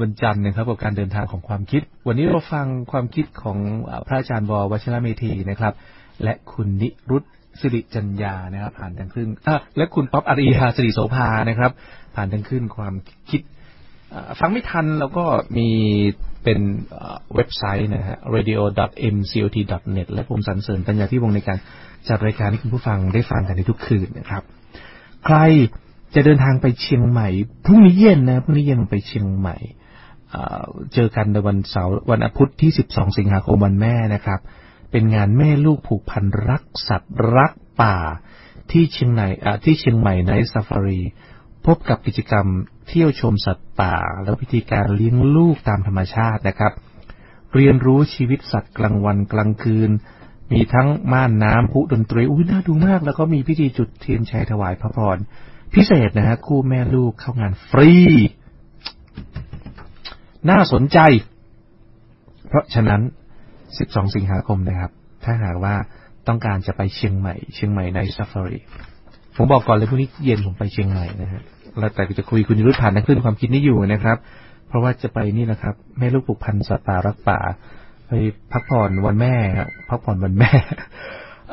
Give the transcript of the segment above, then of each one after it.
วันจันทร์นะครับกับการเดินทางของความคิด วันนี้เราฟังความคิดของพระอาจารย์บวชรเมธีนะครับ และคุณนิรุตสิริจัญญานะครับ ผ่านทางครึ่งและคุณป๊อปอาริยาสิริโสภานะครับ ผ่านทางครึ่งความคิดฟังไม่ทันแล้วก็มีเป็นเว็บไซต์นะฮะ radio.mcot.net และผมสรรเสริญปัญญาที่วงในการจัดรายการให้คุณผู้ฟังได้ฟังกันในทุกคืนนะครับ ใครจะเดินทางไปเชียงใหม่พรุ่งนี้เย็นนะพรุ่งนี้เย็นไปเชียงใหม่ เจอกันในวันเสาร์วันอาทิตย์ที่ 12 สิงหาคมวันแม่นะครับ เป็นงานแม่ลูกผูกพันรักสัตว์รักป่าที่เชียงใหม่ที่เชียงใหม่ในซาฟารี พบกับกิจกรรมเที่ยวชมสัตว์ป่า และพิธีการเลี้ยงลูกตามธรรมชาตินะครับ เรียนรู้ชีวิตสัตว์กลางวันกลางคืน มีทั้งม่านน้ำผู้ดนตรีอุ้ยน่าดูมาก แล้วก็มีพิธีจุดเทียนชัยถวายพระพรพิเศษนะฮะคู่แม่ลูกเข้างานฟรี น่าสนใจ เพราะฉะนั้น 12 สิงหาคมนะครับ ถ้าหากว่าต้องการจะไปเชียงใหม่ เชียงใหม่ในซาฟารีผมบอกก่อนเลยพรุ่งนี้เย็นผมไปเชียงใหม่นะฮะแล้วแต่จะคุยคุณยุทธผ่านนักขึ้นความคิดนี้อยู่นะครับ เพราะว่าจะไปนี่นะครับ แม่ลูกปลูกพันสัตว์ป่ารักป่า ไปพักผ่อนวันแม่ครับพักผ่อนวันแม่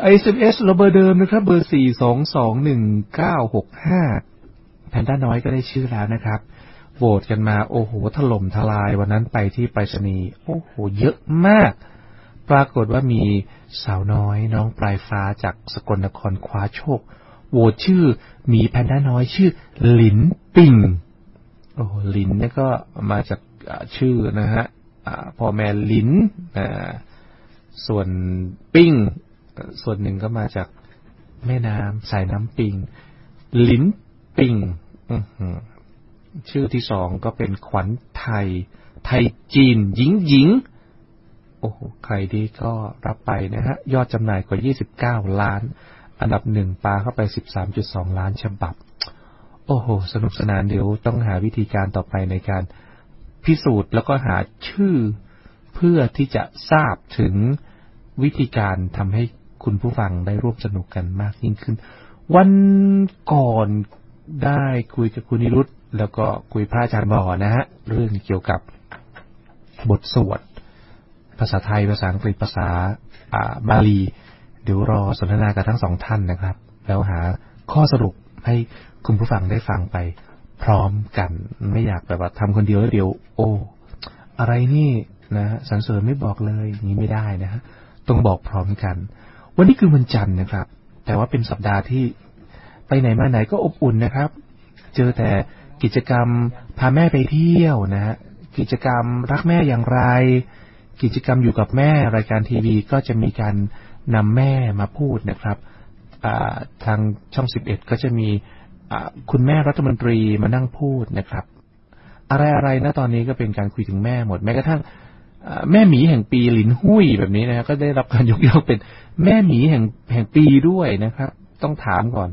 ไอ SMS เราเบอร์เดิมนะครับ เบอร์สี่สองสองหนึ่งเก้าหกห้าแพนด้าน้อยก็ได้ชื่อแล้วนะครับ โหวตกันมา โอ้โหถล่มทลายวันนั้นไปที่ไปรษณีย์โอ้โห เยอะมาก ปรากฏว่ามีสาวน้อยน้องปลายฟ้าจากสกลนครคว้าโชคโหวตชื่อมีแพนด้าน้อยชื่อหลินปิงโอ้โหหลินนี่ก็มาจากชื่อนะฮะพ่อแม่หลินส่วนปิ้ง ส่วนหนึ่งก็มาจากแม่น้ำสายน้ำปิงลินปิง ชื่อที่สองก็เป็นขวัญไทย ไทยจีน หญิงหญิง โอ้โหใครดีก็รับไปนะฮะ ยอดจำหน่ายกว่า 29 ล้าน อันดับหนึ่งปลาเข้าไป 13.2 ล้านฉบับ โอ้โห สนุกสนานเดี๋ยวต้องหาวิธีการต่อไปในการพิสูจน์แล้วก็หาชื่อเพื่อที่จะทราบถึงวิธีการทำให้คุณผู้ฟังได้ร่วมสนุกกันมากยิ่งขึ้น วันก่อน ได้คุยกับคุณนิรุตแล้วก็คุยพระอาจารย์บอนะฮะเรื่องเกี่ยวกับบทสวดภาษาไทยภาษาอังกฤษภาษาบาลี เดี๋ยวรอสนทนากับทั้งสองท่านนะครับ แล้วหาข้อสรุปให้คุณผู้ฟังได้ฟังไปพร้อมกัน ไม่อยากแบบว่าทำคนเดียวแล้วเดียว โอ้อะไรนี่นะสันเสริญไม่บอกเลยอย่างนี้ไม่ได้นะฮะต้องบอกพร้อมกัน วันนี้คือวันจันทร์นะครับ แต่ว่าเป็นสัปดาห์ที่ ไปไหนมาไหนก็อบอุ่นนะครับ เจอแต่กิจกรรมพาแม่ไปเที่ยวนะฮะกิจกรรมรักแม่อย่างไร กิจกรรมอยู่กับแม่รายการทีวีก็จะมีการนำแม่มาพูดนะครับทางช่องสิบเอ็ดก็จะมีคุณแม่รัฐมนตรีมานั่งพูดนะครับ อะไรอะไรนะตอนนี้ก็เป็นการคุยถึงแม่หมดแม้กระทั่งแม่หมีแห่งปีหลินหุยแบบนี้นะก็ได้รับการยกย่องเป็นแม่หมีแห่งแห่งปีด้วยนะครับ ต้องถามก่อน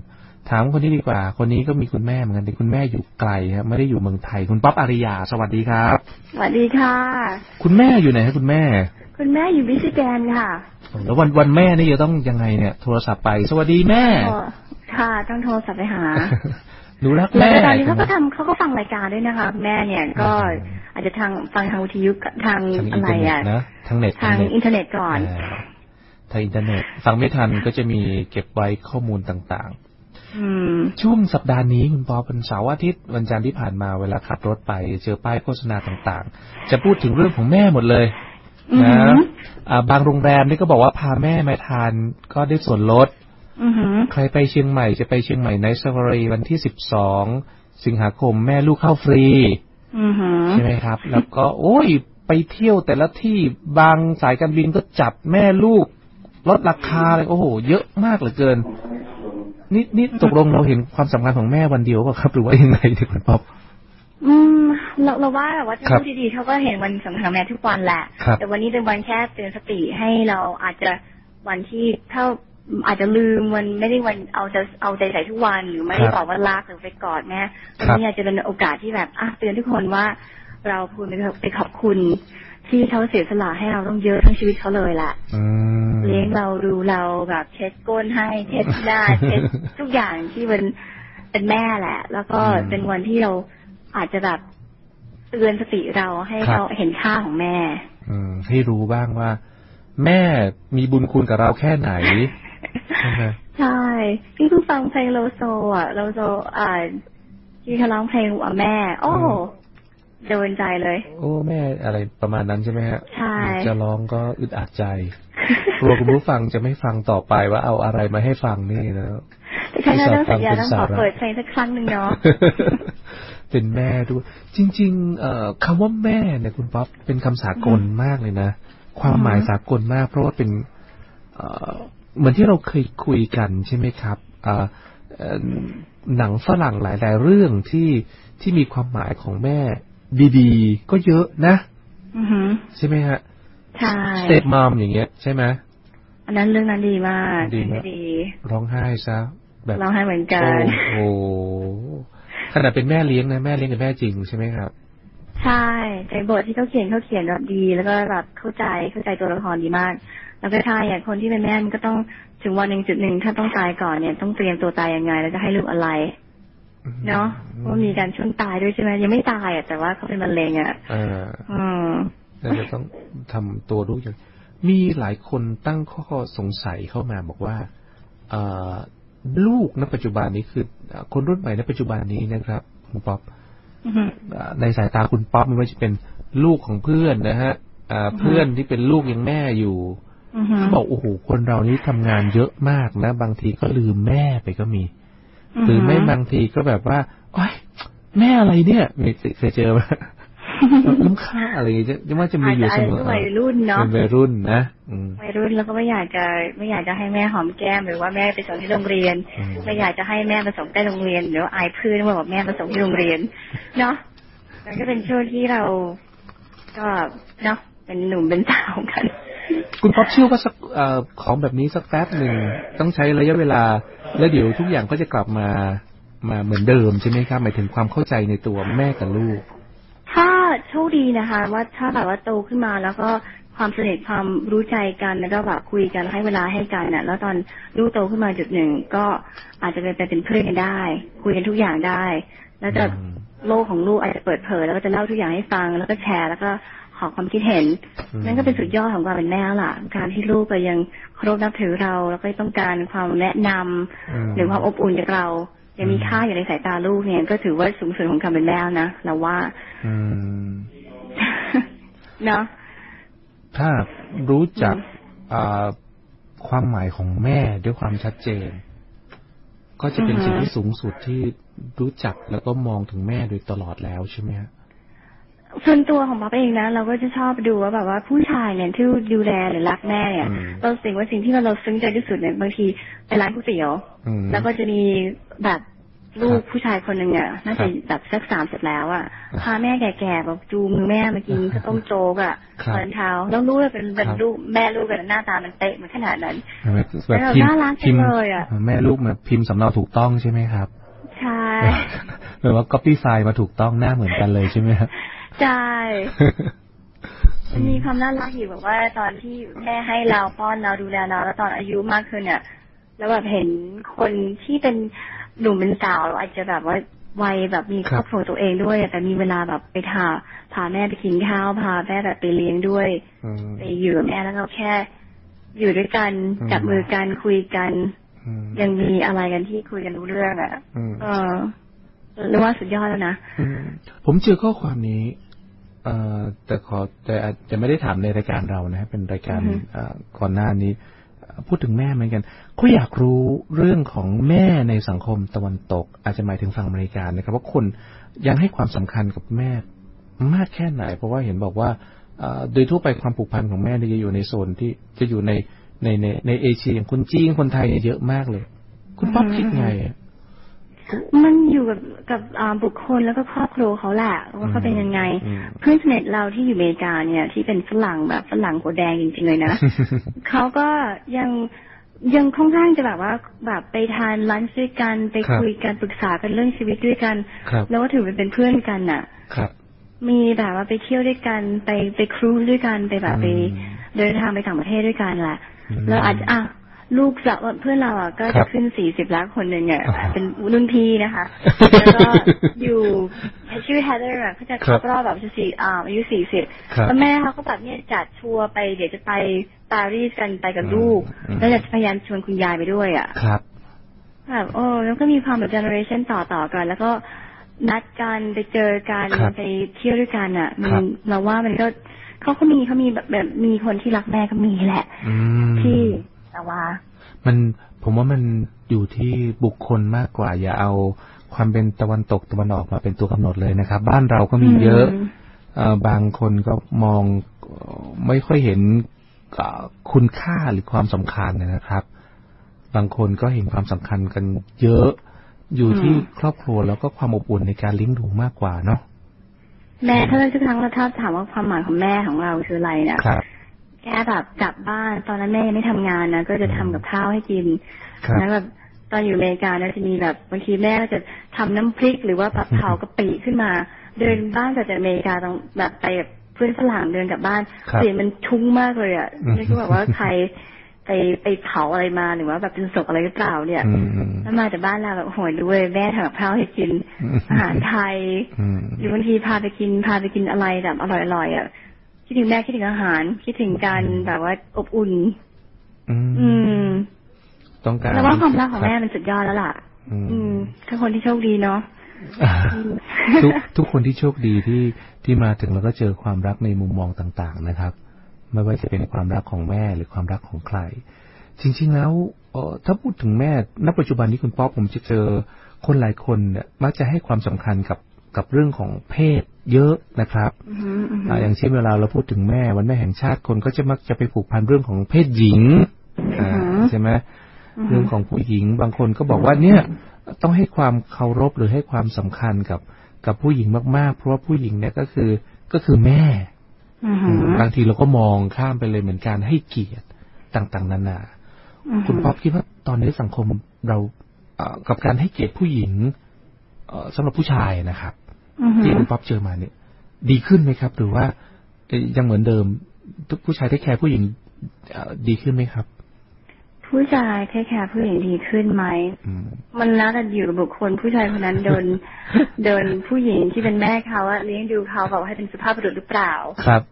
ถามคนนี้ดีกว่า คนนี้ก็มีคุณแม่เหมือนกันแต่คุณแม่อยู่ไกลครับไม่ได้อยู่เมืองไทย คุณป๊อปอารียา สวัสดีครับ สวัสดีค่ะ คุณแม่อยู่ไหนครับคุณแม่ คุณแม่อยู่มิชิแกนค่ะ แล้ววันวันแม่นี่จะต้องยังไงเนี่ย โทรศัพท์ไป สวัสดีแม่ ค่ะ ต้องโทรศัพท์ไปหาหนูรักแม่ตอนนี้เขาก็ทำเขาก็ฟังรายการด้วยนะคะ แม่เนี่ยก็อาจจะทางฟังทางวิทยุทางอะไรอะทางเน็ตทางอินเทอร์เน็ตก่อนทางอินเทอร์เน็ตฟังไม่ทันก็จะมีเก็บไว้ข้อมูลต่างๆ ช่วงสัปดาห์นี้คุณปอเป็นเสาร์อาทิตย์วันจันทร์ที่ผ่านมาเวลาขับรถไปเจอป้ายโฆษณาต่างๆ จะพูดถึงเรื่องของแม่หมดเลยนะบางโรงแรมนี่ก็บอกว่าพาแม่มาทานก็ได้ส่วนลดใครไปเชียงใหม่จะไปเชียงใหม่ในซาฟารีวันที่สิบสองสิงหาคมแม่ลูกเข้าฟรีใช่ไหมครับ แล้วก็ โอ้ย ไปเที่ยวแต่ละที่บางสายการบินก็จับแม่ลูกลดราคาเลยโอ้โห เยอะมากเหลือเกิน นี่นี่ตกลงเราเห็นความสำคัญของแม่วันเดียวป่ะครับ หรือว่ายังไงเด็กคุณป๊อปอืมเราเราว่าแบบว่าที่พูดดีๆเขาก็เห็นวันสำคัญของแม่ทุกวันแหละ แต่วันนี้เป็นวันแค่เตือนสติให้เราอาจจะวันที่เท่าอาจจะลืมมันไม่ได้วันเอาจะเอาใจใส่ทุกวันหรือไม่ได้บอกว่ารักหรือไปกอดแม่วันนี้อาจจะเป็นโอกาสที่แบบอะเตือนทุกคนว่า เราควรไปขอบคุณ ที่เขาเสียสละให้เราต้องเยอะทั้งชีวิตเขาเลยแหละเลี้ยงเราดูเราแบบเช็ดก้นให้เช็ดหน้าเช็ดทุกอย่างที่เป็นเป็นแม่แหละ แล้วก็เป็นวันที่เราอาจจะแบบเตือนสติเราให้เราเห็นค่าของแม่ อืม ให้รู้บ้างว่า แม่มีบุญคุณกับเราแค่ไหนใช่ไหมใช่พี่เพิ่งฟังเพลงโลโซ อะโลโซอ่าที่เขาร้องเพลงว่าแม่ โอ้ โดนใจเลย โอ้แม่อะไรประมาณนั้นใช่ไหมฮะใช่จะร้องก็อึดอัดใจกลัวคุณผู้ฟังจะไม่ฟังต่อไปว่าเอาอะไรมาให้ฟังนี่แล้วแต่ฉันต้องสัญญาต้องขอเปิดเพลงสักครั้งหนึ่งเนาะเป็นแม่ด้วยจริง ๆ เอ่อคำว่าแม่เนี่ยคุณป๊อปเป็นคำสากลมากเลยนะ ความหมายสากลมาก เพราะว่าเป็น เอ่อเหมือนที่เราเคยคุยกันใช่ไหมครับหนังฝรั่งหลาย ๆ เรื่องที่ที่มีความหมายของแม่ ดีๆ ก็เยอะนะใช่ไหมฮะใช่สเตปมอมอย่างเงี้ย ใช่ไหมอันนั้นเรื่องนั้นดีมากดีมากร้องไห้ซะแบบร้องไห้เหมือนกันโอ้โหขนาดเป็นแม่เลี้ยงนะแม่เลี้ยงกับแม่จริงใช่ไหมครับใช่แต่บทที่เขาเขียนเขาเขียนแบบดี แล้วก็แบบเข้าใจเข้าใจตัวละครดีมาก แล้วก็ใช่อย่างคนที่เป็นแม่มันก็ต้องถึงวันหนึ่งจุดหนึ่งถ้าต้องตายก่อนเนี่ยต้องเตรียมตัวตายยังไง แล้วจะให้ลูกอะไร เนาะว่ามีการช่วงตายด้วยใช่ไหมยังไม่ตายอะแต่ว่าเขาเป็นมะเร็งอะอืมแล้วจะต้องทำตัวลูกอย่างมีหลายคนตั้งข้อสงสัยเข้ามาบอกว่าอลูกณปัจจุบันนี้คือ คนรุ่นใหม่ในปัจจุบันนี้นะครับ คุณป๊อปในสายตาคุณป๊อปมันไม่ใช่เป็นลูกของเพื่อนนะฮะเพื่อนที่เป็นลูกยังแม่อยู่เขาบอกโอ้โหคนเรานี้ทำงานเยอะมากนะ บางทีก็ลืมแม่ไปก็มี หรือไม่บางทีก็แบบว่าโอ้ยแม่อะไรเนี่ยเคยเจอไหมน้ำค่าอะไรจะว่าจะมีอยู่เสมอวัยรุ่นเนาะเป็นวัยรุ่นนะวัยรุ่นแล้วก็ไม่อยากจะไม่อยากจะให้แม่หอมแก้มหรือว่าแม่ไปส่งที่โรงเรียน ไม่อยากจะให้แม่มาส่งใกล้โรงเรียนหรืออายเพื่อนว่าบอกแม่มาส่งที่โรงเรียน เนาะมันก็เป็นช่วงที่เราก็เนาะเป็นหนุ่มเป็นสาวกัน คุณป๊อปเชื่อว่าสักของแบบนี้สักแป๊บหนึ่งต้องใช้ระยะเวลา แล้วเดี๋ยวทุกอย่างก็จะกลับมามาเหมือนเดิมใช่ไหมครับหมายถึงความเข้าใจในตัวแม่กับลูก ถ้าโชคดีนะคะ ว่าถ้าแบบว่าโตขึ้นมาแล้วก็ความสนิทความรู้ใจกันแล้วก็แบบคุยกันให้เวลาให้กันเนี่ยแล้วตอนลูกโตขึ้นมาจุดหนึ่งก็อาจจะเป็นไปเป็นเพื่อนกันได้ คุยกันทุกอย่างได้ แล้วจะโลกของลูกอาจจะเปิดเผยแล้วก็จะเล่าทุกอย่างให้ฟัง แล้วก็แชร์แล้วก็ข อความคิดเห็น นั่นก็เป็นสุดยอดของความเป็นแม่ล่ะ การที่ลูกก็ยังเคารพนับถือเรา แล้วก็ต้องการความแนะนำหรือความอบอุ่นจากเรายังมีค่าอยู่ในสายตาลูกเนี่ย ก็ถือว่าสูงสุดของการเป็นแม่นะเราว่า อืมเนาะถ้ารู้จักความหมายของแม่ด้วยความชัดเจน ก็จะเป็นสิ่งที่สูงสุดที่รู้จักแล้วก็มองถึงแม่โดยตลอดแล้วใช่ไหมฮะ ส่วนตัวของป๊อปเองนะ เราก็จะชอบดูว่าแบบว่าผู้ชายเนี่ยที่ดูแลหรือรักแม่เนี่ย เราสิ่งว่าสิ่งที่เราซึ้งใจที่สุดเนี่ยบางทีไปร้านก๋วยเตี๋ยวแล้วก็จะมีแบบลูกผู้ชายคนหนึ่งอะน่าจะแบบสักสามเสร็จแล้วอะพาแม่แก่ๆแบบจูมือแม่มากินข้าวต้มโจ๊กอะตอนเช้าแล้วลูกเป็นเป็นลูกแม่ลูกกันหน้าตามันเตะมันขนาดนั้นแบบน่ารักจังเลยอะแม่ลูกมาพิมพ์สำเนาถูกต้องใช่ไหมครับ ใช่แปลว่าก๊อปปี้ไฟล์มาถูกต้องหน้าเหมือนกันเลยใช่ไหมครับ ใช่มีความน่ารักอยู่แบบว่าตอนที่แม่ให้เราป้อนเราดูแลเราแล้วตอนอายุมากขึ้นเนี่ย แล้วแบบเห็นคนที่เป็นหนุ่มเป็นสาวอาจจะแบบว่าวัยแบบมีครอบครัวตัวเองด้วย แต่มีเวลาแบบไปพาพาแม่ไปกินข้าวพาแม่แบบไปเลี้ยงด้วยไปอยู่กับแม่แล้วก็แค่ อยู่ด้วยกันจับมือกันคุยกันยังมีอะไรกันที่คุยกันรู้เรื่องอะเออ หรือว่าสุดยอดแล้วนะผมเจอข้อความนี้เอ่อแต่ขอแต่อาจจะไม่ได้ถามในรายการเรานะ เป็นรายการก่อนหน้านี้ พูดถึงแม่เหมือนกันเขาอยากรู้เรื่องของแม่ในสังคมตะวันตก อาจจะหมายถึงฝั่งอเมริกานะครับ ว่าคนยังให้ความสำคัญกับแม่มากแค่ไหน เพราะว่าเห็นบอกว่าโดยทั่วไปความผูกพันของแม่จะอยู่ในโซนที่จะอยู่ในในในในเอเชียอย่างคนจีนคนไทยเนี่ยเยอะมากเลย คุณป๊อบคิดไง มันอยู่กับกับบุคคลแล้วก็ครอบครัวเขาแหละว่าเขาเป็นยังไง เพื่อนสนิทเราที่อยู่อเมริกาเนี่ย ที่เป็นฝรั่งแบบฝรั่งหัวแดงจริงๆเลยนะเขาก็ยังยังค่อนข้างจะแบบว่าแบบไปทานลันช์ด้วยกันไปคุยกันปรึกษากันเรื่องชีวิตด้วยกัน แล้วก็ถือเป็นเพื่อนกันน่ะครับ มีแบบว่าไปเที่ยวด้วยกันไปไปครูด้วยกันไปแบบไปเดินทางไปต่างประเทศด้วยกันแหละแล้วอาจจะอะ ลูกสาวเพื่อนเราอะก็จะขึ้นสี่สิบล้านคนหนึ่งอะเป็นรุ่นพี่นะคะแล้วก็อยู่ชื่อเฮเดอร์เขาจะครบรอบแบบสี่อ่าอายุสี่สิบแล้วแม่เขาก็แบบเนี่ยจัดทัวร์ไปเดี๋ยวจะไปปารีสกันไปกับลูก แล้วจะพยายามชวนคุณยายไปด้วยอะครับแบบโอ้แล้วก็มีความแบบเจเนอเรชันต่อต่อกันแล้วก็นัดกันไปเจอกันไปเที่ยวด้วยกันอะ มันเราว่ามันก็เขาเขามีเขามีแบบแบบมีคนที่รักแม่ก็มีแหละที่ แต่ว่า มันผมว่ามันอยู่ที่บุคคลมากกว่า อย่าเอาความเป็นตะวันตกตะวันออกมาเป็นตัวกำหนดเลยนะครับ บ้านเราก็มีเยอะอบางคนก็มองไม่ค่อยเห็นคุณค่าหรือความสำคัญนะครับ บางคนก็เห็นความสำคัญกันเยอะ อยู่ที่ครอบครัวแล้วก็ความอบอุ่นในการเลี้ยงดูมากกว่าเนาะแม่ถ้าทุกครั้งเราถ้าถามว่าความหมายของแม่ของเราคืออะไรเนี่ย แค่แบบกลับบ้านตอนนั้นแม่ยังไม่ทำงานนะก็จะทำกับข้าวให้กินแล้วแบบตอนอยู่อเมริกาเนี่ยจะมีแบบบางทีแม่ก็จะทำน้ำพริกหรือว่าแบบเผากะปิขึ้นมา เดินบ้านจากอเมริกาต้องแบบไปแบบเพื่อนฝรั่งเดินกลับบ้านเสียงมันทุ้งมากเลยอะนี่ก็แบบว่าใครไปไปเผาอะไรมาหรือว่าแบบเป็นศพอะไรหรือเปล่าเนี่ยแล้วมาจากบ้านเราแบบโหยด้วยแม่ทำกับข้าวให้กินอาหารไทยอยู่บางทีพาไปกินพาไปกินอะไรแบบอร่อยๆอะ คิดถึงแม่คิดถึงอาหาร คิดถึงการแบบว่าอบอุ่น อืมต้องการแล้วว่าความรักของแม่มันสุดยอดแล้วล่ะ อืมถ้าคนที่โชคดีเนาะทุกทุกคนที่โชคดีที่ที่มาถึงแล้วก็เจอความรักในมุมมองต่างๆนะครับ ไม่ว่าจะเป็นความรักของแม่หรือความรักของใคร จริง ๆ แล้วเออถ้าพูดถึงแม่ณปัจจุบันนี้คุณป๊อปผมจะเจอคนหลายคนเนี่ยมักจะให้ความสำคัญกับกับเรื่องของเพศ เยอะนะครับออย่างเช่นเวลาเราพูดถึงแม่วันแม่แห่งชาติคนก็จะมักจะไปผูกพันเรื่องของเพศหญิงใช่ไหมเรื่องของผู้หญิงบางคนก็บอกว่าเนี่ยต้องให้ความเคารพหรือให้ความสำคัญกับกับผู้หญิงมากๆ เพราะว่าผู้หญิงเนี่ยก็คือก็คือแม่บางทีเราก็มองข้ามไปเลยเหมือนการให้เกียรติต่างๆ นานา คุณป๊อปคิดว่าตอนนี้สังคมเรากับการให้เกียรติผู้หญิงสำหรับผู้ชายนะครับ ที่คุณป๊อปเจอมาเนี่ย ดีขึ้นไหมครับ หรือว่ายังเหมือนเดิมทุกผู้ชายที่แคร์ผู้หญิงดีขึ้นไหมครับ ผู้ชายแค่แคร์ผู้หญิงดีขึ้นไหมมันแล้วแต่อยู่กับบุคคลผู้ชายคนนั้นโดนโดนผู้หญิงที่เป็นแม่เขาเลี้ยงดูเขาบอกให้เป็นสุภาพบุรุษหรือเปล่าครับ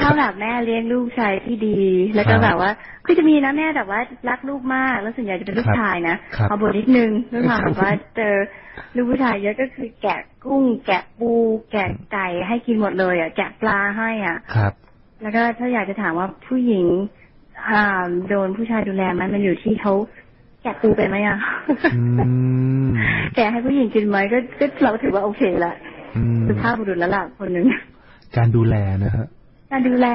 ถ้าแบบแม่เลี้ยงลูกชายที่ดี แล้วก็แบบว่าคือจะมีนะแม่แบบว่ารักลูกมาก แล้วส่วนใหญ่จะเป็นลูกชายนะเอาบทนิดนึงเรื่องแบบว่าเจอลูกผู้ชายเยอะก็คือแกะกุ้ง แกะปู แกะไก่ให้กินหมดเลยอะแกะปลาให้อะครับ แล้วก็ถ้าอยากจะถามว่าผู้หญิงอ่าโดนผู้ชายดูแลมันมันอยู่ที่เขาแกะปูไปไหมอะแกะให้ผู้หญิงกินไหมก็ก็เราถือว่าโอเคละสุภาพบุรุษแล้วล่ะคนหนึ่ง การดูแลนะฮะการดูแล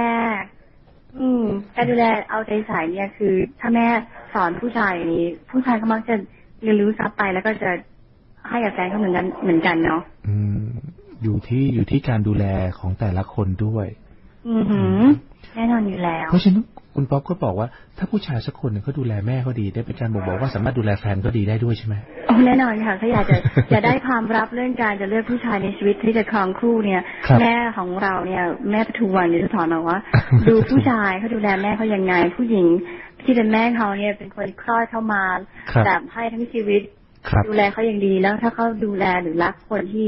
อืม การดูแลเอาใจใส่เนี่ยคือ ถ้าแม่สอนผู้ชายนี้ผู้ชายก็มักจะเรียนรู้ซับไปแล้วก็จะให้กับแฟนเขาเหมือนกันเหมือนกันเนาะอืม อยู่ที่อยู่ที่การดูแลของแต่ละคนด้วย อือหือแน่นอนอยู่แล้ว เพราะฉะนั้น คุณป๊อปก็บอกว่าถ้าผู้ชายสักคนหนึ่งเขาดูแลแม่เขาดีได้เป็นการบอกบอกว่าสามารถดูแลแฟนก็ดีได้ด้วยใช่ไหมโอ้แน่นอนค่ะถ้าอยากจะจะได้ความรับเรื่องการจะเลือกผู้ชายในชีวิตที่จะครองคู่เนี่ย แม่ของเราเนี่ยแม่ปทุวันเนี่ยจะสอนมาว่า ดูผู้ชายเขาดูแลแม่เขายังไง ผู้หญิงที่เป็นแม่เขาเนี่ยเป็นคนคลอดเข้ามาแบบให้ทั้งชีวิตดูแลเขาอย่างดีแล้วถ้าเขาดูแลหรือรักคนที่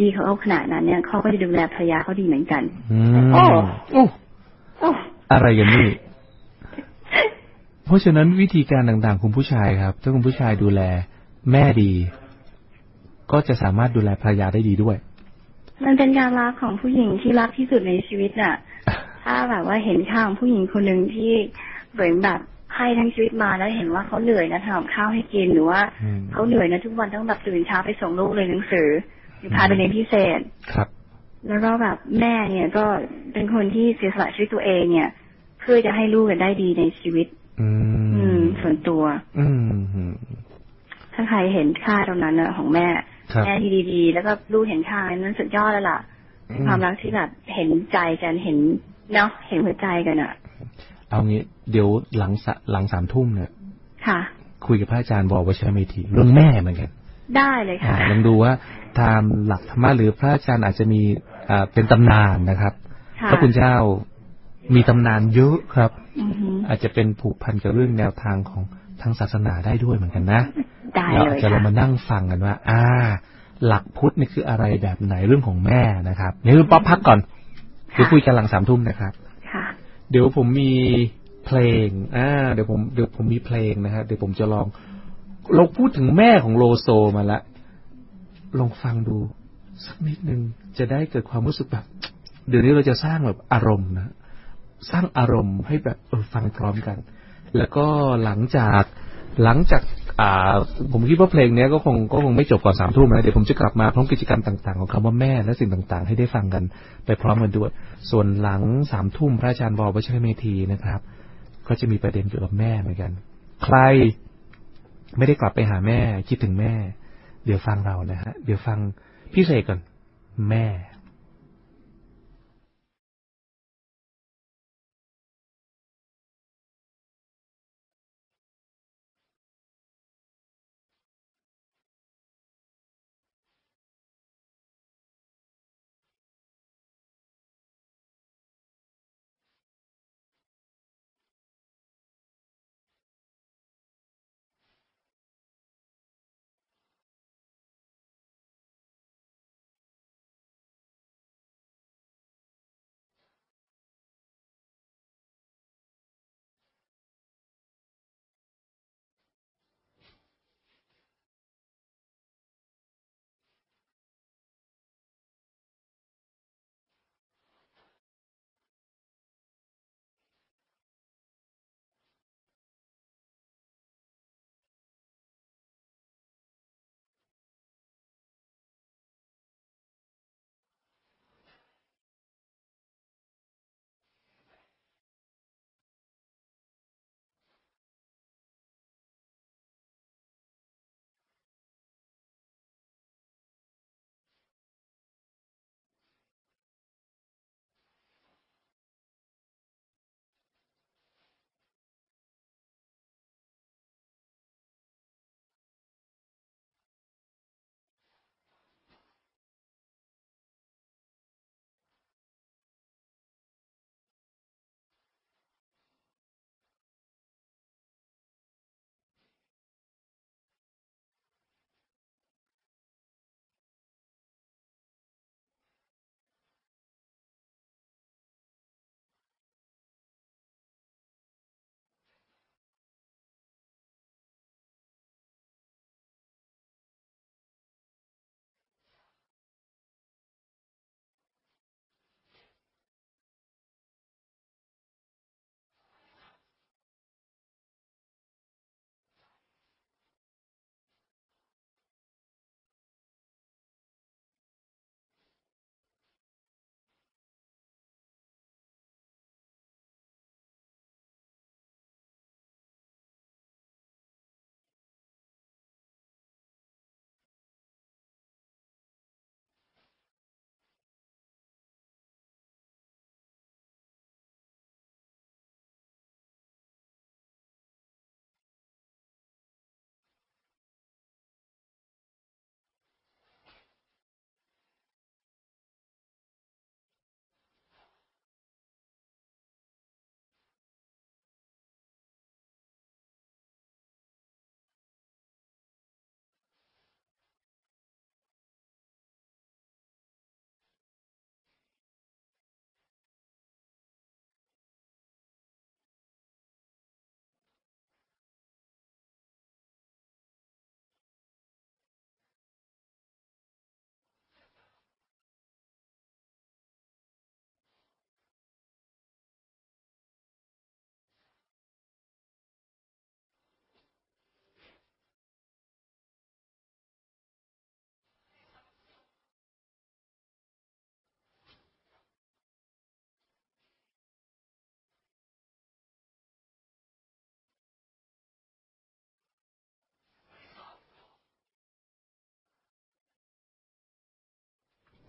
ดีเขาขนาดนั้นเนี่ยเขาก็จะดูแลภรรยาเขาดีเหมือนกันโอ้โอ้อะไรกันนี่ เพราะฉะนั้นวิธีการต่างๆ คุณผู้ชายครับ ถ้าคุณผู้ชายดูแล แม่ดี ก็จะสามารถดูแลภรรยาได้ดีด้วย มันเป็นการรักของผู้หญิงที่รักที่สุดในชีวิตน่ะ ถ้าแบบว่าเห็นข้าวผู้หญิงคนหนึ่งที่เหมือนแบบให้ทั้งชีวิตมาแล้วเห็นว่าเขาเหนื่อยนะทำข้าวให้กินหรือว่าเขาเหนื่อยนะทุกวันต้องแบบตื่นเช้าไปส่งลูกเลยหนังสือหรือพาไปเรียนพิเศษครับ แล้วก็แบบแม่เนี่ยก็เป็นคนที่เสียสละชีวิตตัวเองเนี่ย เพื่อจะให้ลูกได้ดีในชีวิต อืม ส่วนตัว อืมถ้าใครเห็นค่าตรงนั้นอะของแม่ แม่ที่ดีๆ แล้วก็ลูกเห็นค่านั้นสุดยอดแล้วล่ะความรักที่แบบเห็นใจกันเห็นเนาะเห็นหัวใจกันอะเอางี้เดี๋ยวหลังหลังสามทุ่มเนี่ย ค่ะ คุยกับพระอาจารย์บอกว่าใช้เมทีเรื่องแม่เหมือนกัน ได้เลยค่ะลองดูว่าตามหลักธรรมะหรือพระอาจารย์อาจจะมีอ่าเป็นตำนานนะครับ พระคุณเจ้า มีตำนานเยอะครับอาจจะเป็นผูกพันกับเรื่องแนวทางของทางศาสนาได้ด้วยเหมือนกันนะได้เลยจะเรามานั่งฟังกันว่า อ่า หลักพุทธนี่คืออะไรแบบไหนเรื่องของแม่นะครับเดี๋ยวป๊อปพักก่อนเดี๋ยวคุยกันหลังสามทุ่มนะครับค่ะเดี๋ยวผมมีเพลง อ่า เดี๋ยวผมเดี๋ยวผมมีเพลงนะฮะเดี๋ยวผมจะลองเราพูดถึงแม่ของโลโซมาละ ลองฟังดู สักนิดนึงจะได้เกิดความรู้สึกแบบ เดี๋ยวนี้เราจะสร้างแบบอารมณ์นะ สร้างอารมณ์ให้แบบเออฟังพร้อมกัน แล้วก็หลังจากหลังจากอ่า ผมคิดว่าเพลงนี้ก็คงก็คงไม่จบก่อนสามทุ่มนะเดี๋ยวผมจะกลับมาพร้อมกิจกรรมต่างๆของคำว่าแม่และสิ่งต่างๆ ให้ได้ฟังกันไปพร้อมกันด้วย ส่วนหลังสามทุ่มพระอาจารย์วอลวชิรเมธีนะครับ ก็จะมีประเด็นเกี่ยวกับแม่เหมือนกัน ใครไม่ได้กลับไปหาแม่คิดถึงแม่ เดี๋ยวฟังเรานะฮะเดี๋ยวฟังพี่เสกก่อนแม่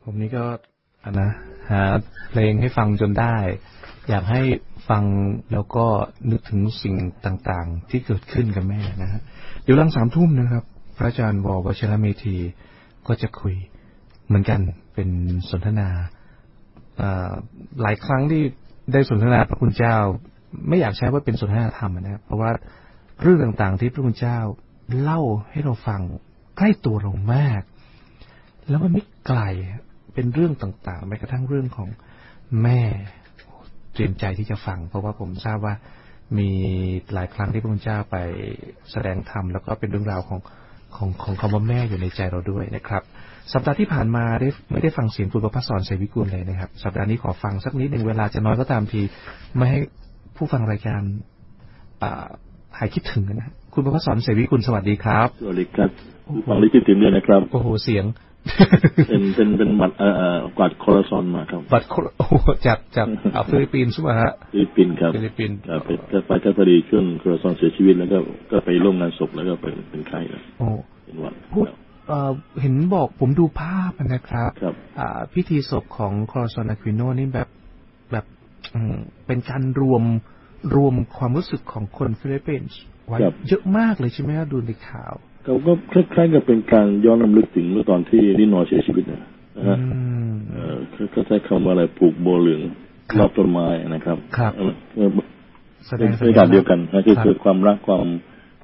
ผมนี่ก็อันนะหาเพลงให้ฟังจนได้ อยากให้ฟังแล้วก็นึกถึงสิ่งต่างๆ ที่เกิดขึ้นกับแม่นะฮะเดี๋ยวหลังสามทุ่มนะครับ พระอาจารย์ววชรเมธีก็จะคุยเหมือนกันเป็นสนทนาหลายครั้งที่ได้สนทนาพระคุณเจ้า ไม่อยากใช้ว่าเป็นสนทนาธรรมนะครับเพราะว่าเรื่องต่างๆ ที่พระคุณเจ้าเล่าให้เราฟังใกล้ตัวเรามาก แล้วมันไม่ไกล เป็นเรื่องต่างๆแม้กระทั่งเรื่องของแม่เตรียมใจที่จะฟัง เพราะว่าผมทราบว่ามีหลายครั้งที่พระพุทธเจ้าไปแสดงธรรมแล้วก็เป็นเรื่องราวของของของคำว่าแม่อยู่ในใจเราด้วยนะครับ สัปดาห์ที่ผ่านมาได้ไม่ได้ฟังเสียงคุณประพัสสอนเสวิกุลเลยนะครับ สัปดาห์นี้ขอฟังสักนิดหนึ่งเวลาจะน้อยก็ตามทีไม่ให้ผู้ฟังรายการหายคิดถึงนะคุณประพัสสอนเสวิกุลสวัสดีครับสวัสดีครับฟังลิขิตถึงเลยนะครับโอ้โหเสียง เป็นเป็นเป็นบัตรเอ่อกวาดคอร์ซอนมาครับบัตรโอ้จากจากฟิลิปปินส์ใช่ไหมฮะฟิลิปปินส์ครับฟิลิปปินส์ไปไปก็พอดีช่วงคอร์ซอนเสียชีวิตแล้วก็ก็ไปร่วมงานศพแล้วก็เป็นเป็นไข้แล้วโอ้เป็นวัดพูดเห็นบอกผมดูภาพนะครับครับพิธีศพของคอร์ซอนอะควิโนนี่แบบแบบเป็นการรวมรวมความรู้สึกของคนฟิลิปปินส์ไว้เยอะมากเลยใช่ไหมครับดูในข่าว เขาก็คล้ายๆกับเป็นการย้อนรำลึกถึงเมื่อตอนที่นินอยเสียชีวิตนะฮะเขาใช้คำว่าอะไรผูกโบเหลืองรอบต้นไม้นะครับครับเป็นบรรยากาศเดียวกันนะคือความรักความ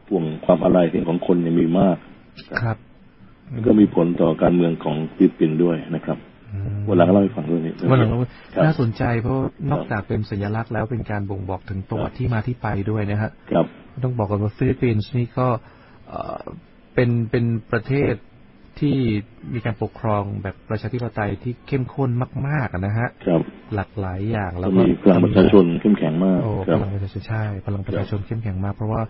ห่วงความอะไรของคนเนี่ยมีมากครับก็มีผลต่อการเมืองของฟิลิปปินส์ด้วยนะครับวันหลังเล่าให้ฟังด้วยนี่วันหลังน่าสนใจเพราะนอกจากเป็นสัญลักษณ์แล้วเป็นการบ่งบอกถึงประวัติที่มาที่ไปด้วยนะฮะครับ ต้องบอกกันว่าฟิลิปปินส์นี่ก็ เป็นเป็นประเทศที่มีการปกครองแบบประชาธิปไตยที่เข้มข้นมากๆนะฮะครับหลากหลายอย่างแล้วก็มีพลังประชาชนเข้มแข็งมากพลังประชาชนใช่พลังประชาชนเข้มแข็งมาก เพราะว่า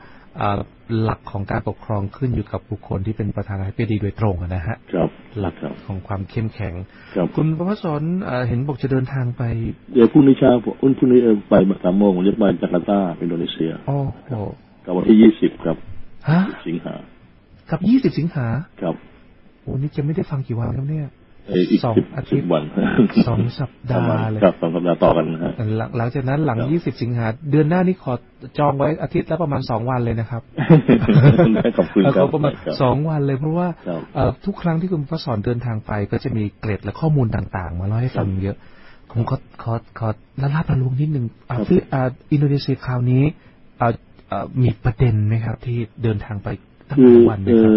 หลักของการปกครองขึ้นอยู่กับบุคคลที่เป็นประธานาธิบดีโดยตรงนะฮะครับหลักของความเข้มแข็งครับคุณประพัสสเห็นบอกจะเดินทางไปเดี๋ยวพรุ่งนี้เช้าอุ่นพรุ่งนี้ไปสามโมงผมจะไปจาการ์ตาอินโดนีเซียโอ้โหกับวันที่ยี่สิบครับฮะสิงหา กับยี่สิบสิงหาครับโอ้นี่จะไม่ได้ฟังกี่วันแล้วเนี่ยสองอาทิตย์วันสองสัปดาห์เลยครับสองสัปดาห์ต่อกันนะฮะหลังจากนั้นหลังยี่สิบสิงหาเดือนหน้านี่ขอจองไว้อาทิตย์ละประมาณสองวันเลยนะครับขอบคุณครับประมาณสองวันเลยเพราะว่าทุกครั้งที่คุณพระสอนเดินทางไป ก็จะมีเกร็ดและข้อมูลต่างๆ มาเล่าให้ฟังเยอะผมขอขอขอละลาบละลวงนิดนึงอ่าคืออินโดนีเซียคราวนี้มีประเด็นไหมครับ ที่เดินทางไป ทั้งวันนะครับ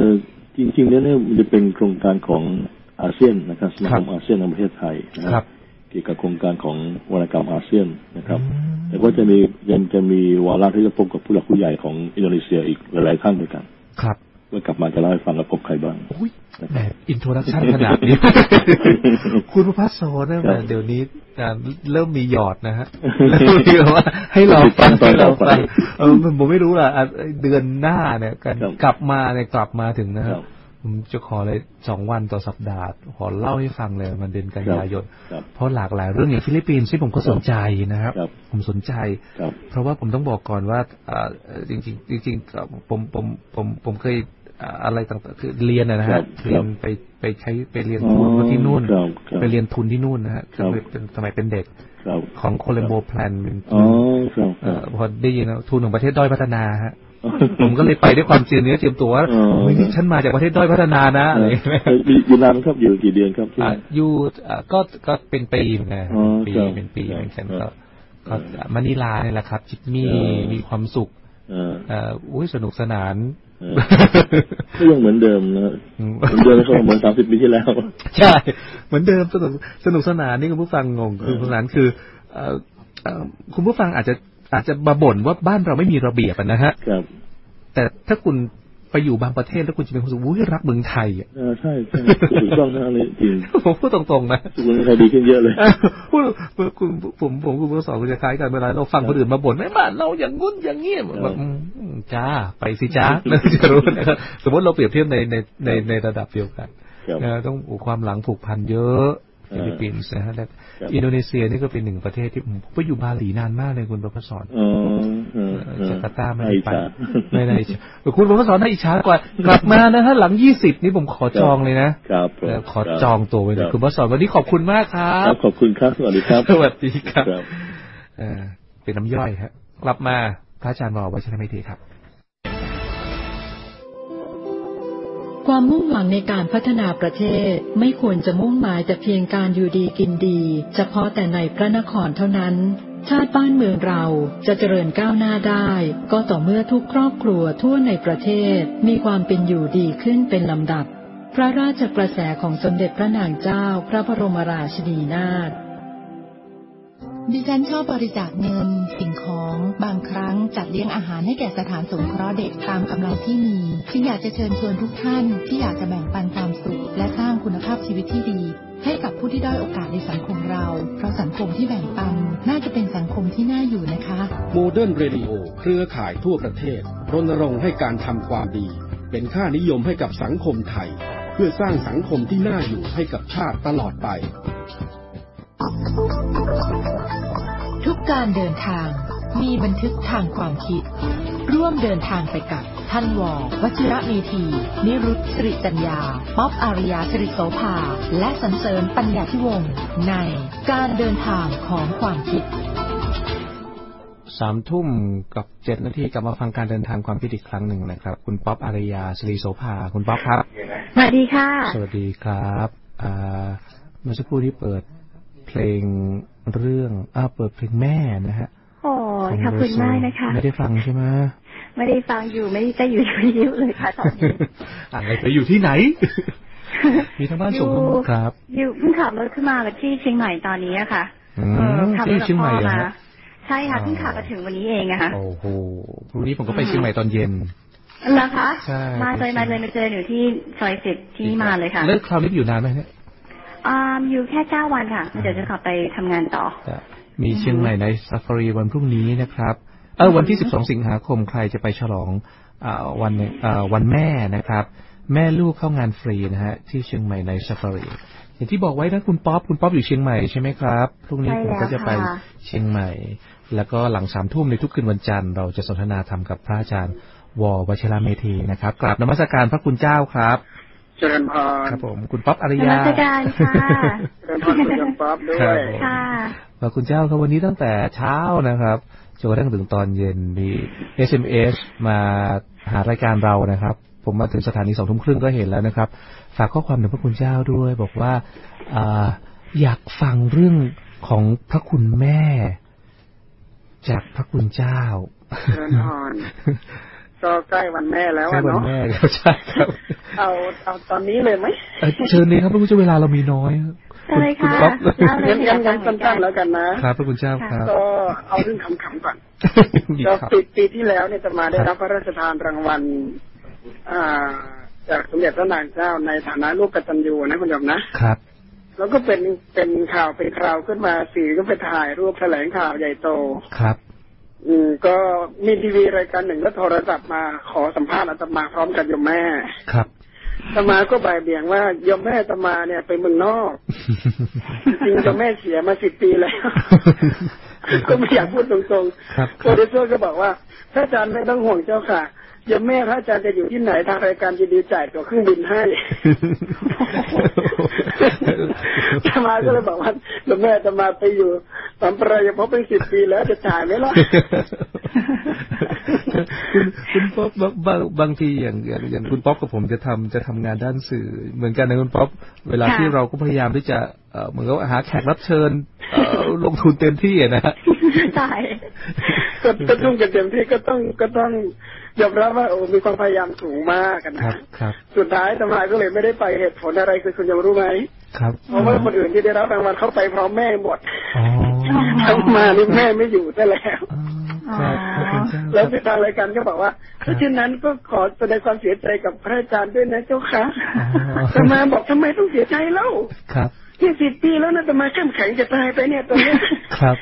จริงๆแล้วเนี่ยมันจะเป็นโครงการของอาเซียนนะครับสมาคมอาเซียนในประเทศไทยนะครับ เกี่ยวกับโครงการของวรรณกรรมอาเซียนนะครับ แต่ก็จะมียังจะมีวาระที่จะพบกับผู้หลักผู้ใหญ่ของอินโดนีเซียอีกหลายๆท่านด้วยกัน ครับเมื่อกลับมาจะเล่าให้ฟังแล้วพบใครบ้างแบบ introduction ขนาดนี้ คุณประภัสสรเนี่ยเดี๋ยวนี้ เริ่มมีหยอดนะฮะว่าให้เราฟังให้เราฟังเออผมไม่รู้ล่ะเดือนหน้าเนี่ยกันกลับมาเนี่ยกลับมาถึงนะครับผมจะขอเลยสองวันต่อสัปดาห์ขอเล่าให้ฟังเลยมันเดือนกันยายนเพราะหลากหลายเรื่องอย่างฟิลิปปินส์ที่ผมก็สนใจนะครับ ผมสนใจ เพราะว่าผมต้องบอกก่อนว่าจริงจริงจริงผมผมผมผมเคย อะไรต่างๆคือเรียนนะฮะเรียนไปไปใช้ไปเรียนทุนที่นู่น ไปเรียนทุนที่นู่นนะฮะเป็นสมัยเป็นเด็กของ Colombo Plan เป็นทุนพอได้ยินทุนของประเทศด้อยพัฒนาฮะผมก็เลยไปด้วยความเจียมเนื้อเจียมตัวว่าฉันมาจากประเทศด้อยพัฒนานะอะไรอยู่นานครับอยู่กี่เดือนครับอยู่ก็ก็เป็นปีเหมือนกันปีเป็นปีเหมือนกันก็ก็มานิลาเนี่ยแหละครับจิตมีมีความสุข อ่าอุ้ยสนุกสนานก็ยังเหมือนเดิมนะเหมือนเดิมก็เหมือนสามสิบปีที่แล้ว ใช่ เหมือนเดิมสนุกสนุกสนานนี่คุณผู้ฟังงงคือสนุกสนานคือคุณผู้ฟังอาจจะอาจจะมาบ่นว่าบ้านเราไม่มีระเบียบนะฮะครับแต่ถ้าคุณ ไปอยู่บางประเทศแล้วคุณจะเป็นคนสุขรักเมืองไทยอะใช่ใช่ถูกต้องนะอะไรจริงผมพูดตรงๆนะเมืองไทยดีขึ้นเยอะเลยพูดคุณผมผมคุณผู้สอนคุณจะคล้ายกันเวลาเราฟังคนอื่นมาบ่นไม่บ้านเราอย่างงุ้นอย่างเงี้ยแบบจ้าไปสิจ้าเราจะรู้นะครับสมมติเราเปรียบเทียบในในในในระดับเดียวกันต้องความหลังผูกพันเยอะ ฟิลิปปินส์นะฮะและอินโดนีเซียนี่ก็เป็นหนึ่งประเทศที่ผมไปอยู่บาหลีนานมากเลยคุณประพัสอนจาการ์ตาไม่ได้ไปไม่ได้คุณประพัสอนได้อิจฉากว่ากลับมานะฮะหลังยี่สิบนี่ผมขอจองเลยนะขอจองตัวไว้เลยคุณประสอนวันนี้ขอบคุณมากครับขอบคุณครับสวัสดีครับสวัสดีครับเป็นน้ำย่อยครับกลับมาพระอาจารย์บอกว่าชนะไม่ทีครับ ความมุ่งหวังในการพัฒนาประเทศไม่ควรจะมุ่งหมายแต่เพียงการอยู่ดีกินดี เฉพาะแต่ในพระนครเท่านั้น ชาติบ้านเมืองเราจะเจริญก้าวหน้าได้ ก็ต่อเมื่อทุกครอบครัวทั่วในประเทศ มีความเป็นอยู่ดีขึ้นเป็นลำดับ พระราชกระแสของสมเด็จพระนางเจ้า พระบรมราชินีนาถ ดิฉันชอบบริจาคเงิน สิ่งของบางครั้งจัดเลี้ยงอาหารให้แก่สถานสงเคราะห์เด็กตามกำลังที่มีฉันอยากจะเชิญชวนทุกท่านที่อยากจะแบ่งปันความสุข และสร้างคุณภาพชีวิตที่ดี ให้กับผู้ที่ด้อยโอกาสในสังคมเรา เพราะสังคมที่แบ่งปันน่าจะเป็นสังคมที่น่าอยู่นะคะ Modern Radio เครือข่ายทั่วประเทศรณรงค์ให้การทำความดี เป็นค่านิยมให้กับสังคมไทย เพื่อสร้างสังคมที่น่าอยู่ให้กับชาติตลอดไปทุก การเดินทางมีบันทึกทางความคิด ร่วมเดินทางไปกับท่านวอวชิระเมธี นิรุตสิริจัญญา ป๊อบอาริยาสิริโสภา และสันเสริญปัญญาทิวงศ์ในการเดินทางของความคิดสามทุ่มกับเจ็ดนาทีกลับมาฟังการเดินทางความคิดอีกครั้งหนึ่งนะครับ คุณป๊อบอารยาสิริโสภา คุณป๊อบครับ สวัสดีค่ะ สวัสดีครับเมื่อสักครู่ที่เปิดเพลง เรื่องอ้าเปิดเพลงแม่นะฮะโอ้ขอบคุณมากนะคะ ไม่ได้ฟังใช่ไหมไม่ได้ฟังอยู่ไม่ได้อยู่ที่นิ้วเลยค่ะตอนนี้อะไรไปอยู่ที่ไหน มีทั้งบ้านส่งครับ อยู่เพิ่งขับรถขึ้นมาที่เชียงใหม่ตอนนี้ค่ะขับรถเชียงใหม่มาใช่ค่ะเพิ่งขับมาถึงวันนี้เองอะค่ะโอ้โหพรุ่งนี้ผมก็ไปเชียงใหม่ตอนเย็นเหรอคะใช่มาเลยมาเลยมาเจออยู่ที่ซอยสิบที่มาเลยค่ะเลิกคราวนี้อยู่นานไหมเนี่ย อยู่แค่เก้าวันค่ะ เดี๋ยวจะขับไปทำงานต่อ มีเชียงใหม่ Night Safari วันพรุ่งนี้นะครับ เออวันที่สิบสองสิงหาคมใครจะไปฉลองอวันวันแม่นะครับ แม่ลูกเข้างานฟรีนะฮะที่เชียงใหม่ Night Safari อย่างที่บอกไว้นะคุณป๊อปคุณป๊อปอยู่เชียงใหม่ใช่ไหมครับพรุ่งนี้ผมก็จะไปเชียงใหม่ แล้วก็หลังสามทุ่มในทุกคืนวันจันทร์เราจะสนทนาธรรมกับพระอาจารย์วอวชิระเมธีนะครับกราบนมัสการพระคุณเจ้าครับ เจริญพรครับผมคุณป๊อปอริยาราชการค่ะเจริญพรคุณป๊อปด้วยค่ะว่าคุณเจ้าครับวันนี้ตั้งแต่เช้านะครับจนกระทั่งถึงตอนเย็นมี SMS มาหารายการเรานะครับ ผมมาถึงสถานีสองทุ่มครึ่งก็เห็นแล้วนะครับ ฝากข้อความถึงพระคุณเจ้าด้วย บอกว่าออยากฟังเรื่องของพระคุณแม่ จากพระคุณเจ้าเจริญพร ก็ใกล้วันแม่แล้วเนาะใกล้วันแม่แล้วใช่ครับ เอาเอาตอนนี้เลยไหมเชิญเลยครับพระคุณเจ้าเวลาเรามีน้อยอะไรคะยังยังยังสั้นๆแล้วกันนะครับพระคุณเจ้าครับก็เอาเรื่องคำๆก่อนก็ปีปีที่แล้วเนี่ยจะมาได้รับพระราชทานรางวัล อ่า จากสมเด็จพระนางเจ้าในฐานะลูกกตัญญูนะคุณผู้ชมนะครับแล้วก็เป็นเป็นข่าวเป็นคราวขึ้นมาสื่อก็ไปถ่ายรูปแถลงข่าวใหญ่โตครับอืม ก็มีทีวีรายการหนึ่งก็โทรศัพท์มาขอสัมภาษณ์อาตมาพร้อมกับโยมแม่ ครับอาตมาก็บ่ายเบี่ยงว่าโยมแม่อาตมาเนี่ยไปเมืองนอก จริงโยมแม่เสียมาสิบปีแล้วก็ไม่อยากพูดตรงๆโปรดิวเซอร์ก็บอกว่าถ้าอาจารย์ไม่ต้องห่วงเจ้าค่ะ ยมแม่พระอาจารย์จะอยู่ที่ไหนทางรายการจะดีจ่ายตัวเครื่องบินให้จะมาก็เลยบอกว่าโยมแม่จะมาไปอยู่สัมปรายเพราะเป็นสิบปีแล้วจะจ่ายไหมล่ะคุณคุณป๊อปบางบางทีอย่างอย่างอย่างคุณป๊อปกับผมจะทำจะทำงานด้านสื่อ เหมือนกันนะคุณป๊อปเวลาที่เราก็พยายามที่จะเหมือนกับหาแขกรับเชิญลงทุนเต็มที่นะใช่ก็ต้องกันเต็มที่ก็ต้องก็ต้อง ยอมรับว่าโอ้มีความพยายามสูงมากนะครับครับ สุดท้ายทำไมก็เลยไม่ได้ไปเหตุผลอะไรคือคุณยังรู้ไหมครับเพราะว่าคนอื่นที่ได้รับรางวัลเข้าไปพร้อมแม่หมดทั้งมานี่แม่ไม่อยู่ซะแล้วแล้วทางรายการก็บอกว่า เพราะฉะนั้นก็ขอแสดงความเสียใจกับพระอาจารย์ด้วยนะเจ้าค่ะแต่มาบอกทำไมต้องเสียใจเล่าครับที่สิบปีแล้วนะแต่มาเข้มแข็งจะตายไปเนี่ยตอนนี้ครับ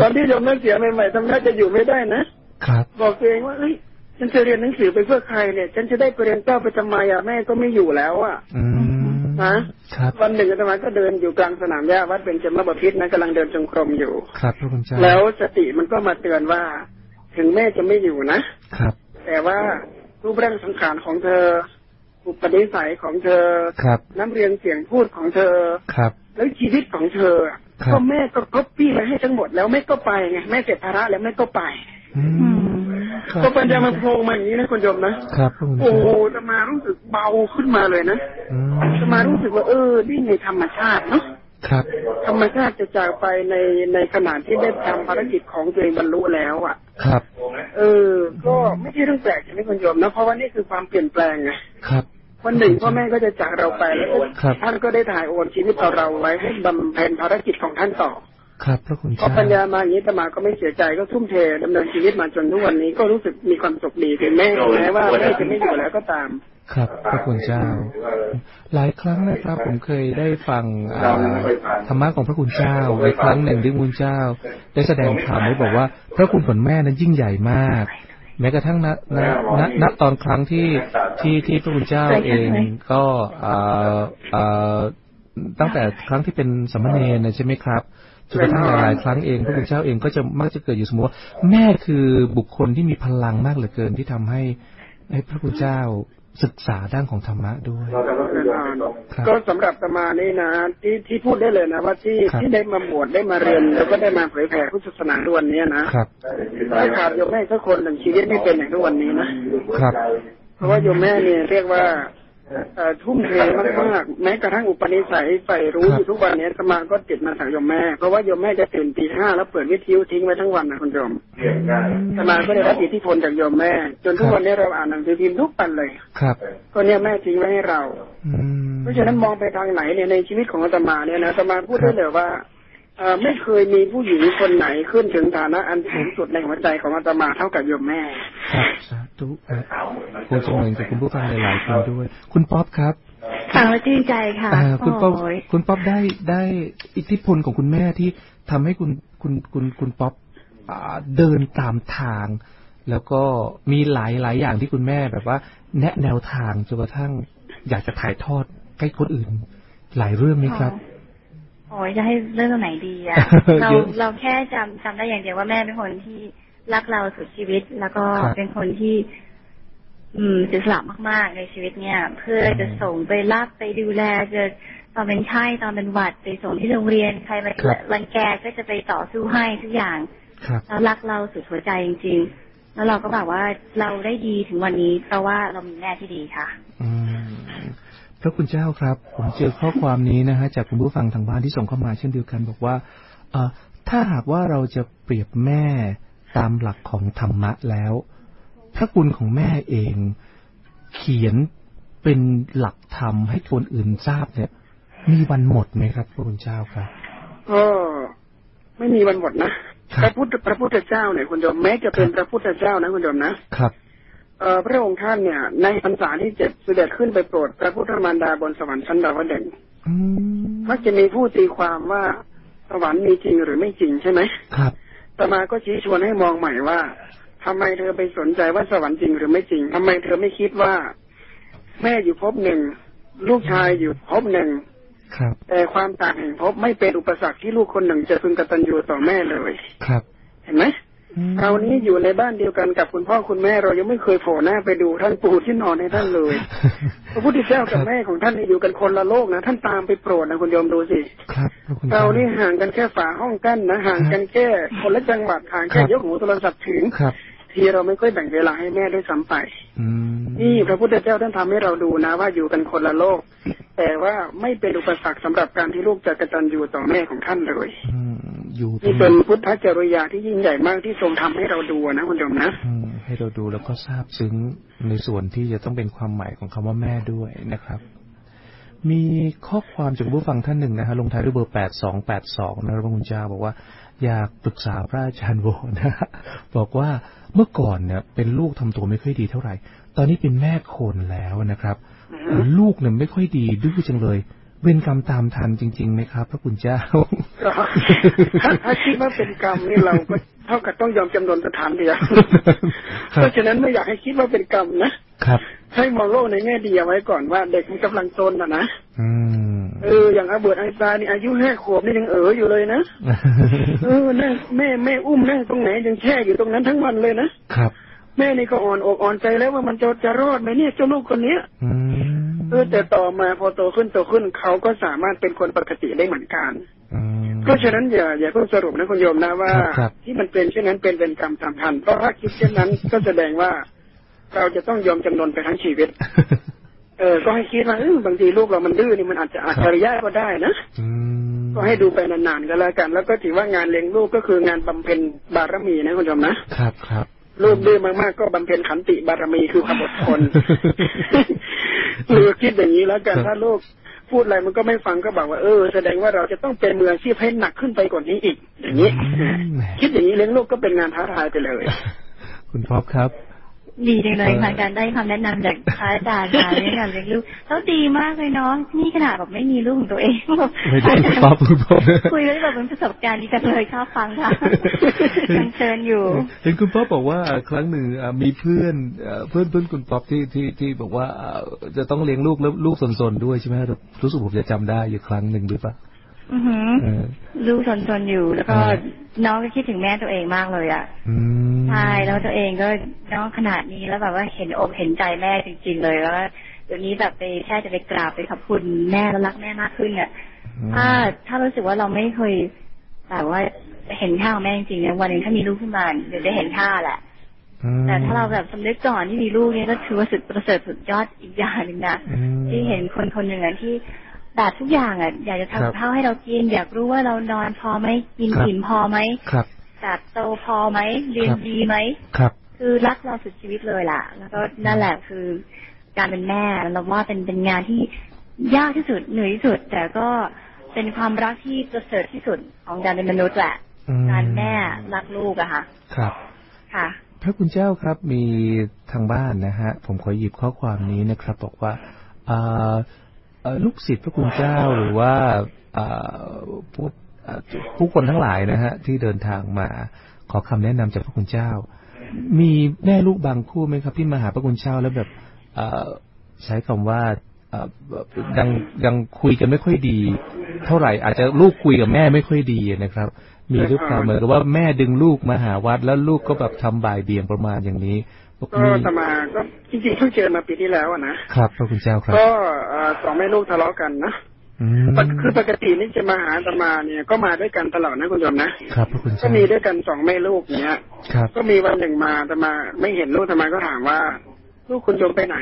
ตอนที่โยมนั่นเสียใหม่ๆทำได้จะอยู่ไม่ได้นะครับ บอกตัวเองว่าเอ้ย ฉันจะเรียนหนังสือไปเพื่อใครเนี่ย ฉันจะได้ไปเรียนเก้าไปทำไมอะแม่ก็ไม่อยู่แล้วอะฮะวันหนึ่งอาตมาก็เดินอยู่กลางสนามหญ้าวัดเป็นจมบพิษนะกำลังเดินจงกรมอยู่ ครับพระคุณเจ้าแล้วสติมันก็มาเตือนว่า ถึงแม่จะไม่อยู่นะครับ แต่ว่ารูปร่างสังขารของเธอ อุปนิสัยของเธอครับ น้ำเรียงเสียงพูดของเธอครับ แล้วชีวิตของเธอก็แม่ก็ก๊อปปี้มาให้ทั้งหมดแล้วแม่ก็ไปไงแม่เสร็จภาระแล้วแม่ก็ไป ก็ปัญญามันโผล่มาอย่างนี้นะคุณโยมนะครับโอ้โหจะมารู้สึกเบาขึ้นมาเลยนะจะมารู้สึกว่าเออนี่ในธรรมชาติเนาะครับ ธรรมชาติจะจากไปในในขณะที่ได้ทำภารกิจของตัวเองบรรลุแล้วอะ ครับ เออ ก็ไม่ใช่เรื่องแปลกใช่ไหมคุณโยมนะเพราะว่านี่คือความเปลี่ยนแปลงไงครับวันหนึ่งพ่อแม่ก็จะจากเราไปแล้วท่านก็ได้ถ่ายโอนชีวิตเอาเราไว้ให้บำเพ็ญภารกิจของท่านต่อ ครับพระคุณพอปัญญามาอย่างนี้ตมาก็ไม่เสียใจก็ทุ่มเทดำเนินชีวิตมาจนทุกวันนี้ก็รู้สึกมีความสุขดีถึงแม้แม้ว่าแม่จะไม่อยู่แล้วก็ตาม ครับพระคุณเจ้า หลายครั้งนะครับ ผมเคยได้ฟังธรรมะของพระคุณเจ้าในครั้งหนึ่งที่คุณเจ้า ได้แสดงธรรมไว้บอกว่า พระคุณผลแม่นั้นยิ่งใหญ่มากแม้กระทั่งณณณณตอนครั้งที่ที่ที่พระคุณเจ้าเองก็ตั้งแต่ครั้งที่เป็นสมณเณรใช่ไหมครับ จนกระทั่งหลายๆครั้งเองพระคุณเจ้าเองก็จะมักจะเกิดอยู่สมมติว่าแม่คือบุคคลที่มีพลังมากเหลือเกินที่ทำให้ให้พระคุณเจ้าศึกษาด้านของธรรมะด้วยก็สำหรับตมานี่นะที่ที่พูดได้เลยนะว่าที่ที่ได้มาบวชได้มาเรียน แล้วก็ได้มาเผยแผ่พุทธศาสนาทุกวันนี้นะครับถ้าขาดโยมแม่สักคนหนึ่งชีวิตไม่เป็นอย่างทุกวันนี้นะครับ เพราะว่าโยมแม่เนี่ยเรียกว่า ทุ่มเทมากๆแม้กระทั่งอุปนิสัยใส่รู้อยู่ทุกวันนี้สมาก็ติดมาจากโยมแม่ เพราะว่าโยมแม่จะตื่นตีห้าแล้วเปิดวิทยุทิ้งไว้ทั้งวันนะคุณโยมสมาก็ได้รับอิทธิพลจากโยมแม่ จนทุกวันนี้เราอ่านหนังสือพิมพ์ทุกปันเลยครับก็เนี่ยแม่ทิ้งไว้ให้เราเพราะฉะนั้นมองไปทางไหนเนี่ยในชีวิตของอาตมาเนี่ยนะอาตมาพูดได้เลยว่า ไม่เคยมีผู้หญิงคนไหนขึ้นถึงฐานะอันสูงสุดในหัวใจของอาตมาเท่ากับโยมแม่ครับสาธุคุณสมงกับคุณผู้ฟังหลายๆคนด้วย คุณป๊อปครับฟังแล้วชื่นใจค่ะคุณป๊อปคุณป๊อปได้ได้อิทธิพลของคุณแม่ที่ทำให้คุณคุณคุณคุณป๊อปเดินตามทาง แล้วก็มีหลายหลายอย่างที่คุณแม่แบบว่า แนะแนวทางจนกระทั่งอยากจะถ่ายทอดให้คนอื่น หลายเรื่องไหมครับ โอ้ยจะให้เรื่องไหนดีอะเราเราแค่จำจำได้อย่างเดียวว่าแม่เป็นคนที่รักเราสุดชีวิต แล้วก็เป็นคนที่ อืมเสียสละมาก ๆ ในชีวิตเนี่ย เพื่อจะส่งไปรับไปดูแลจะตอนเป็นไข้ตอนเป็นหวัดไปส่งที่โรงเรียนใครมารังแกก็จะไปต่อสู้ให้ทุกอย่างแล้วรักเราสุดหัวใจจริง ๆ แล้วเราก็แบบว่าเราได้ดีถึงวันนี้เพราะว่าเรามีแม่ที่ดีค่ะ อื พระคุณเจ้าครับ ผมเจอข้อความนี้นะฮะจากคุณผู้ฟังทางบ้านที่ส่งเข้ามาเช่นเดียวกัน บอกว่าเอถ้าหากว่าเราจะเปรียบแม่ตามหลักของธรรมะแล้ว พระคุณของแม่เอง เขียนเป็นหลักธรรมให้คนอื่นทราบเนี่ย มีวันหมดไหมครับ พระคุณเจ้าครับก็ไม่มีวันหมดนะพระพุทธพระพุทธเจ้าเนี่ยคุณโยมแม้จะเป็นพระพุทธเจ้านะคุณโยมนะครับ พระองค์ท่านเนี่ย ในพรรษาที่เจ็ดเสด็จขึ้นไปโปรดพระพุทธมารดาบนสวรรค์ชั้นดาวดึงมักจะมีผู้ตีความว่าสวรรค์มีจริงหรือไม่จริงใช่ไหมครับต่มาก็ชี้ชวนให้มองใหม่ว่าทำไมเธอไปสนใจว่าสวรรค์จริงหรือไม่จริงทำไมเธอไม่คิดว่า แม่อยู่ภพหนึ่งลูกชายอยู่ภพหนึ่งแต่ความต่างแห่งภพไม่เป็นอุปสรรคที่ลูกคนหนึ่งจะพึงกตัญญูต่อแม่เลยครับ เห็นไหม เรานี้อยู่ในบ้านเดียวกันกับคุณพ่อคุณแม่เรายังไม่เคยโผล่หน้าไปดูท่านปู่ที่นอนในท่านเลย พระพุทธเจ้ากับแม่ของท่านอยู่กันคนละโลกนะท่านตามไปโปรดนะคุณโยมดูสิเรานี่ห่างกันแค่ฝาห้องกั้นนะห่างกันแค่คนละจังหวัดห่างแค่ยกหูโทรศัพท์ถึง ทีเราไม่ค่อยแบ่งเวลาให้แม่ด้วยซ้ำไปนี่พระพุทธเจ้าท่านทำให้เราดูนะ ว่าอยู่กันคนละโลก แต่ว่าไม่เป็นอุปสรรคสำหรับการที่ลูกจะกระตันอยู่ต่อแม่ของท่านเลยนี่เป็นพุทธจริยาที่ยิ่งใหญ่มากที่ทรงทำให้เราดูนะคุณโยมนะให้เราดูแล้วก็ทราบซึ้งในส่วนที่จะต้องเป็นความหมายของคำว่าแม่ด้วยนะครับ มีข้อความจากผู้ฟังท่านหนึ่งนะฮะลงท้ายด้วยเบอร์แปดสองแปดสองนะครับพระคุณเจ้าบอกว่า อยากปรึกษาพระอาจารย์โวนะบอกว่าเมื่อก่อนเนี่ยเป็นลูกทำตัวไม่ค่อยดีเท่าไหร่ ตอนนี้เป็นแม่คนแล้วนะครับ ลูกเนี่ยไม่ค่อยดีดื้อจังเลยเว้นกรรมตามทันจริงๆไหมครับ พระคุณเจ้าถ้าคิดว่าเป็นกรรมนี่เราก็เท่ากับต้องยอมจำนวนสถานเดียวเพราะฉะนั้นไม่อยากให้คิดว่าเป็นกรรมนะครับ ให้มองโลกในแง่ดีเอาไว้ก่อนว่าเด็กมันกำลังโตนะนะ เอออย่างอาเบิร์ตไอซานี่อายุห้าขวบนี่ยังเอ๋ออยู่เลยนะเออนั่งแม่แม่อุ้มนั่งตรงไหนยังแช่อยู่ตรงนั้นทั้งวันเลยนะครับ แม่นี่ก็อ่อนอกอ่อนใจแล้วว่ามันจะจะรอดไหมเนี่ยเจ้าลูกคนเนี้ยเออแต่ต่อมาพอโตขึ้นโตขึ้นเขาก็สามารถเป็นคนปกติได้เหมือนกันเพราะฉะนั้นอย่าอย่าเพิ่งสรุปนะคุณโยมนะว่า ที่มันเป็นเช่นนั้นเป็นเป็นกรรมตามทันเพราะถ้าคิดเช่นนั้นก็แสดงว่าเราจะต้องยอมจำนนไปทั้งชีวิต เออ ก็ให้คิดว่าเออบางทีลูกเรามันดื้อนี่มันอาจจะอัจฉริยะก็ได้นะก็ให้ดูไปนานๆก็แล้วกัน แล้วก็ถือว่างานเลี้ยงลูกก็คืองานบำเพ็ญบารมีนะคุณผู้ชมนะครับครับลูกดื้อมากๆก็บำเพ็ญขันติบารมีคือความอดทนหรือคิดอย่างนี้แล้วกันถ้าลูกพูดอะไรมันก็ไม่ฟังก็บอกว่าเออแสดงว่าเราจะต้องเป็นมืออาชีพให้หนักขึ้นไปกว่านี้อีก อย่างนี้ คิดอย่างนี้เลี้ยงลูกก็เป็นงานท้าทายไปเลย คุณพ่อครับ ดีจังเลยค่ะการได้คำแนะนำจากพระอาจารย์ค่ะในการเลี้ยงลูกแล้วดีมากเลยน้องนี่ขนาดแบบไม่มีลูกของตัวเองไม่ได้ป๊อปคุณพ่อคุยแล้วแบบเป็นประสบการณ์ดีจังเลยชอบฟังค่ะยังเชิญอยู่เห็นคุณป๊อปบอกว่าครั้งหนึ่งมีเพื่อนเพื่อนเพื่อนคุณป๊อปที่ที่ที่บอกว่าจะต้องเลี้ยงลูกแล้วลูกสนๆด้วยใช่ไหมรู้สึกผมจะจำได้อยู่ครั้งหนึ่งหรือเปล่า ลูกสนๆอยู่แล้วก็น้องก็คิดถึงแม่ตัวเองมากเลยอะใช่แล้วตัวเองก็น้องขนาดนี้แล้วแบบว่าเห็นอกเห็นใจแม่จริงๆเลยแล้วเดี๋ยวนี้แบบไปแค่จะไปกราบไปขอบคุณแม่แล้วรักแม่มากขึ้นเนี่ยถ้าถ้ารู้สึกว่าเราไม่เคยแต่ว่าเห็นค่าของแม่จริงๆเนี่ยวันหนึ่งถ้ามีลูกขึ้นมาเดี๋ยวได้เห็นค่าแหละแต่ถ้าเราแบบสำนึกก่อนที่มีลูกเนี่ยก็ถือว่าสุดประเสริฐสุดยอดอีกอย่างหนึ่งนะที่เห็นคนคนหนึ่งที่ แบบทุกอย่างอะอยากจะทำข้าวให้เรากิน อยากรู้ว่าเรานอนพอไหมกินอิ่มพอไหมครับแบบโตพอไหมเรียนดีไหมครับ คือรักเราสุดชีวิตเลยล่ะ แล้วก็นั่นแหละคือการเป็นแม่เราว่าเป็นเป็นงานที่ยากที่สุดเหนื่อยที่สุด แต่ก็เป็นความรักที่ประเสริฐที่สุดของการเป็นมนุษย์แหละการแม่รักลูกอะค่ะ ครับ ค่ะพระคุณเจ้าครับมีทางบ้านนะฮะ ผมขอหยิบข้อความนี้นะครับ บอกว่า ลูกศิษย์พระคุณเจ้าหรือว่าผู้ผู้คนทั้งหลายนะฮะที่เดินทางมาขอคำแนะนำจากพระคุณเจ้า มีแม่ลูกบางคู่ไหมครับที่มาหาพระคุณเจ้าแล้วแบบใช้คำว่ายังยังคุยกันไม่ค่อยดี เท่าไหร่ อาจจะลูกคุยกับแม่ไม่ค่อยดีนะครับ มีหรือเปล่าเหมือนกับว่าแม่ดึงลูกมาหาวัดแล้วลูกก็แบบทำบ่ายเบี่ยงประมาณอย่างนี้ ก็ตมาก็จริงๆเพิ่งเจอมาปีที่แล้วนะครับพระคุณเจ้าครับ ก็สองแม่ลูกทะเลาะกันนะคือปกตินี่จะมาหาตมาเนี่ย ก็มาด้วยกันตลอดนะคุณโยมนะครับพระคุณเจ้าก็มีด้วยกันสองแม่ลูกเนี้ยครับก็มีวันหนึ่งมาตมาไม่เห็นลูกตมาก็ถามว่า ลูกคุณโยมไปไหน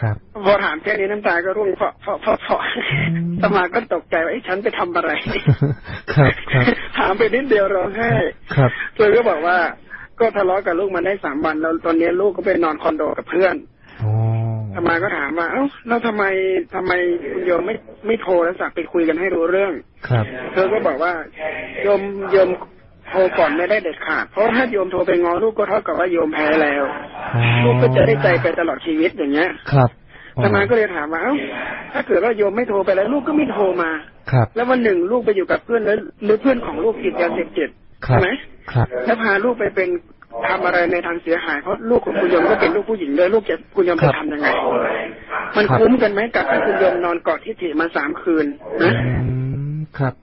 ครับพอถามแค่นี้น้ำตาก็ร่วงเพราะเพราะเพราะเพราะตมาก็ตกใจว่าไอ้ฉันไปทำอะไร ครับครับถามไปนิดเดียวร้องไห้ครับเธอก็บอกว่า ก็ทะเลาะกับลูกมาได้สามวันแล้วตอนนี้ลูกก็ไปนอนคอนโดกับเพื่อนทำไมก็ถามว่า เอ้าแล้วทำไมทำไมคุณโยมไม่ไม่โทรแล้วสักไปคุยกันให้รู้เรื่อง ครับ เธอก็บอกว่าโยมโยมโทรก่อนไม่ได้เด็ดขาด เพราะถ้าโยมโทรไปงอลูกก็เท่ากับว่าโยมแพ้แล้วลูกก็จะได้ใจไปตลอดชีวิตอย่างเงี้ย ครับทำไมก็เลยถามว่าเอ้าถ้าเกิดว่าโยมไม่โทรไปแล้วลูกก็ไม่โทรมา ครับ แล้ววันหนึ่งลูกไปอยู่กับเพื่อนแล้วหรือเพื่อนของลูกติดยาเสพติดใช่ไหมครับ แล้วพาลูกไปเป็นทำอะไรในทางเสียหายเพราะลูกของคุณยมก็เป็นลูกผู้หญิงเลยลูกจะคุณยมจะทำยังไง มันคุ้มกันไหมกับคุณยมนอนกอดทิฏฐิมาสามคืนนะครับ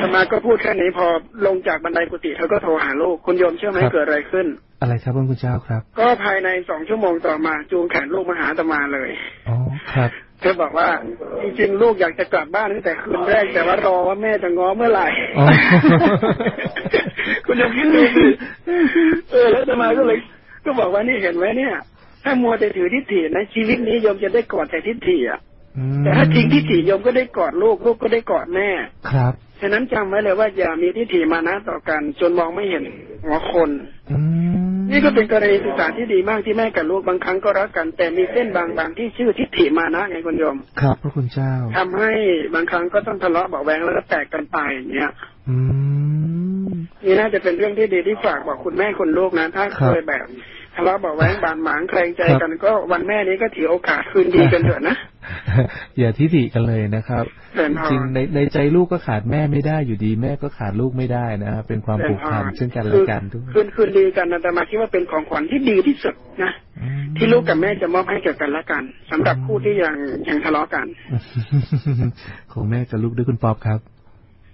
ธรรมาก็พูดแค่นี้พอลงจากบันไดกุฏิเธอก็โทรหาลูกคุณยมเชื่อไหมเกิดอะไรขึ้น อะไรครับคุณเจ้าครับ ก็ภายในสองชั่วโมงต่อมาจูงแขนลูกมาหาตมาเลยอ๋อครับเธอบอกว่าจริงๆลูกอยากจะกลับบ้านตั้งแต่คืนแรกแต่ว่ารอว่าแม่จะง้อเมื่อไหร่ คุณยังคิดดูสิเออแล้วจะมาก็เลย ก็บอกว่านี่เห็นไหมเนี่ย ถ้ามัวแต่ถือทิฏฐินะชีวิตนี้โยมจะได้กอดแต่ทิฏฐิอะ แต่ถ้าทิ้งทิฏฐิโยมก็ได้กอดลูกลูกก็ได้กอดแม่ ครับ ฉะนั้นจำไว้เลยว่าอย่ามีทิฏฐิมานะต่อกัน จนมองไม่เห็นหัวคนนี่ก็เป็นกรณีศึกษาที่ดีมากที่แม่กับลูกบางครั้งก็รักกัน แต่มีเส้นบางๆที่ชื่อทิฏฐิมานะไงคุณโยม ครับพระคุณเจ้าทำให้บางครั้งก็ต้องทะเลาะเบาแวงแล้วก็แตกกันไปอย่างเงี้ยนี่น่าจะเป็นเรื่องที่ดีที่ฝากบอกคุณแม่คุณลูกนะถ้าเคยแบบ ทะเลาะเบาแวงบานหมางแคลงใจกันก็วันแม่นี้ก็ถือโอกาสคืนดีกันเถอะนะอย่าทิฐิกันเลยนะครับจริงในในใจลูกก็ขาดแม่ไม่ได้อยู่ดี แม่ก็ขาดลูกไม่ได้นะครับเป็นความผูกพันซึ่งกันและกันด้วยคืนคืนดีกันนะแต่มาคิดว่าเป็นของขวัญที่ดีที่สุดนะที่ลูกกับแม่จะมอบให้แก่กันและกันสำหรับคู่ที่ยังยังทะเลาะกันของแม่กับลูกด้วยคุณป๊อบครับ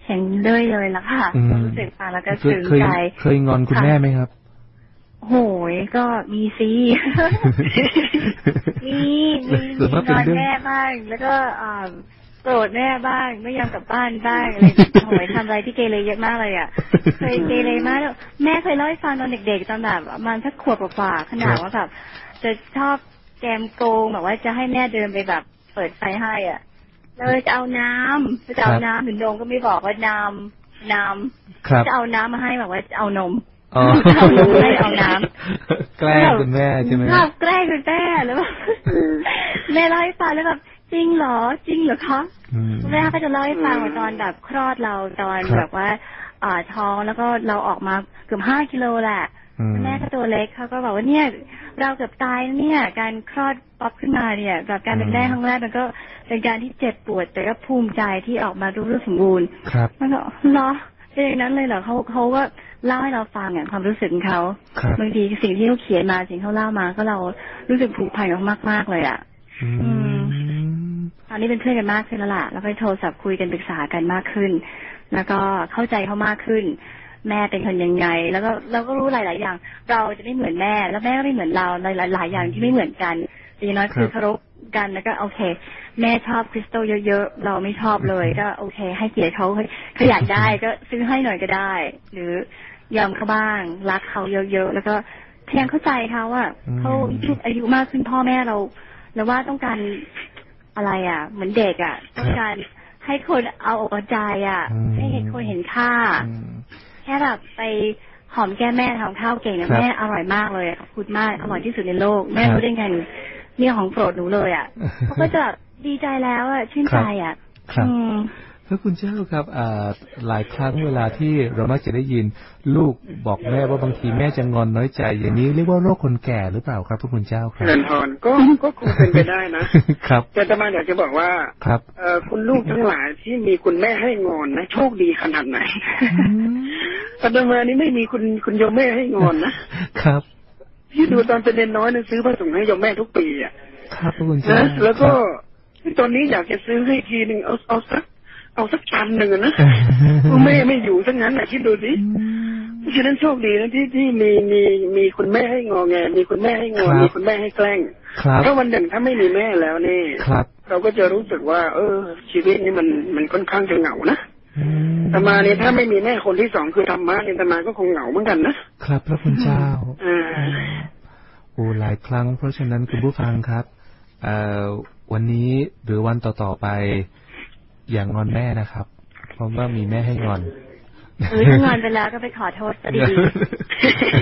เห็นด้วยเลยละค่ะรู้สึกฟังแล้วก็ซึ้งใจเคยงอนคุณแม่ไหมครับ โหยก็มีซีมีมีมีนอนแม่บ้าง แล้วก็อ่าโกรธแม่บ้าง ไม่ยอมกลับบ้านบ้างอะไรโหยทำอะไรที่เกเรเยอะมากเลยอะเคยเกเรมากแล้วแม่เคยเล่าให้ฟังตอนเด็กๆตอนแบบมันสักขวบกว่าขนาดว่าแบบจะชอบแกมโกงแบบว่าจะให้แม่เดินไปแบบเปิดไฟให้อะเราจะเอาน้ำจะเอาน้ำถึงนมก็ไม่บอกว่าน้ำน้ำจะเอาน้ำมาให้แบบว่าจะเอานม ไม่เอาน้ำแกล้งคุณแม่ใช่ไหมแกล้งคุณแม่หรือว่าแม่เล่าให้ฟังแล้วแบบจริงเหรอจริงเหรอคะแม่ก็จะเล่าให้ฟังว่าตอนแบบคลอดเราตอนแบบว่าอ่าท้องแล้วก็เราออกมาเกือบห้ากิโลแหละแม่ก็ตัวเล็กเขาก็บอกว่าเนี่ย เราเกือบตายเนี่ย การคลอดป๊อปขึ้นมาเนี่ยแบบการเป็นแม่ครั้งแรกมันก็เป็นการที่เจ็บปวด แต่ก็ภูมิใจที่ออกมารู้สมบูรณ์ครับมันก็เนาะเป็นอย่างนั้นเลยเหรอเขาเขาก็ เล่าให้เราฟังอย่างความรู้สึกของเขาบางทีสิ่งที่เขาเขียนมาสิ่งเขาเล่ามา ก็เรารู้สึกผูกพันกับมากมากเลยอะตอนนี้เป็นเพื่อนกันมากขึ้นแล้วล่ะแล้วก็โทรศัพท์คุยกันปรึกษากันมากขึ้น แล้วก็เข้าใจเขามากขึ้น แม่เป็นคนยังไง แล้วก็เราก็รู้หลาย ๆ อย่าง เราจะไม่เหมือนแม่ แล้วแม่ก็ไม่เหมือนเราหลายหลายอย่างที่ไม่เหมือนกันอย่างน้อยคือเคารพกันแล้วก็โอเค แม่ชอบคริสตัลเยอะๆเราไม่ชอบเลย ก็โอเค ให้เกียรติเขาขยันได้ก็ซื้อให้หน่อยก็ได้ หรือ ยอมเขาบ้าง รักเขาเยอะๆแล้วก็พยายามเข้าใจเขาว่าเขาอายุมากขึ้นพ่อแม่เรา แล้วว่าต้องการอะไรอะ เหมือนเด็กอะ ต้องการให้คนเอาอกใจอะ ให้เห็นคนเห็นค่า แค่แบบไปหอมแก้แม่ทำข้าวเก่งนะแม่อร่อยมากเลยขอบคุณมากอร่อยที่สุดในโลก แม่รู้ได้ไงเนี่ยของโปรดหนูเลยอะเขาก็จะดีใจแล้วอะชื่นใจอะ พระคุณเจ้าครับหลายครั้งเวลาที่เรามักจะได้ยิน ลูกบอกแม่ว่าบางทีแม่จะงอนน้อยใจ อย่างนี้เรียกว่าโรคคนแก่หรือเปล่าครับพระคุณเจ้าครับเงินทอนก็ก็คงเป็นไปได้นะครับแต่จะมาอยากจะบอกว่าครับเอคุณลูกทั้งหลายที่มีคุณแม่ให้งอนนะโชคดีขนาดไหนปัจจุบันนี้ไม่มีคุณคุณโยมแม่ให้งอนนะครับที่ดูตอนเป็นเด็กน้อยนะซื้อผ้าถุงให้โยมแม่ทุกปีอะครับพระคุณเจ้าแล้วก็ตอนนี้อยากจะซื้อให้ทีหนึ่งเอาเอาสัก เอาสักพันหนึ่งนะแม่ไม่อยู่สักงั้นนะคิดดูสิฉะนั้นโชคดีนะที่ที่มีมีมีคุณแม่ให้งอแง มีคุณแม่ให้งอมีคุณแม่ให้แกล้งถ้าวันหนึ่งถ้าไม่มีแม่แล้วนี่เราก็จะรู้สึกว่า เออ ชีวิตนี้มันมันค่อนข้างจะเหงานะธรรมาเนี่ยถ้าไม่มีแม่คนที่สองคือธรรมะเนี่ยธรรมาก็คงเหงาเหมือนกันนะครับ พระคุณเจ้าอ่าโอ้หลายครั้ง เพราะฉะนั้นคุณผู้ฟังครับเอ่อวันนี้หรือวันต่อๆไป อย่างงอนแม่นะครับ เพราะว่ามีแม่ให้งอนหรือถ้างอนไปแล้วก็ไปขอโทษดี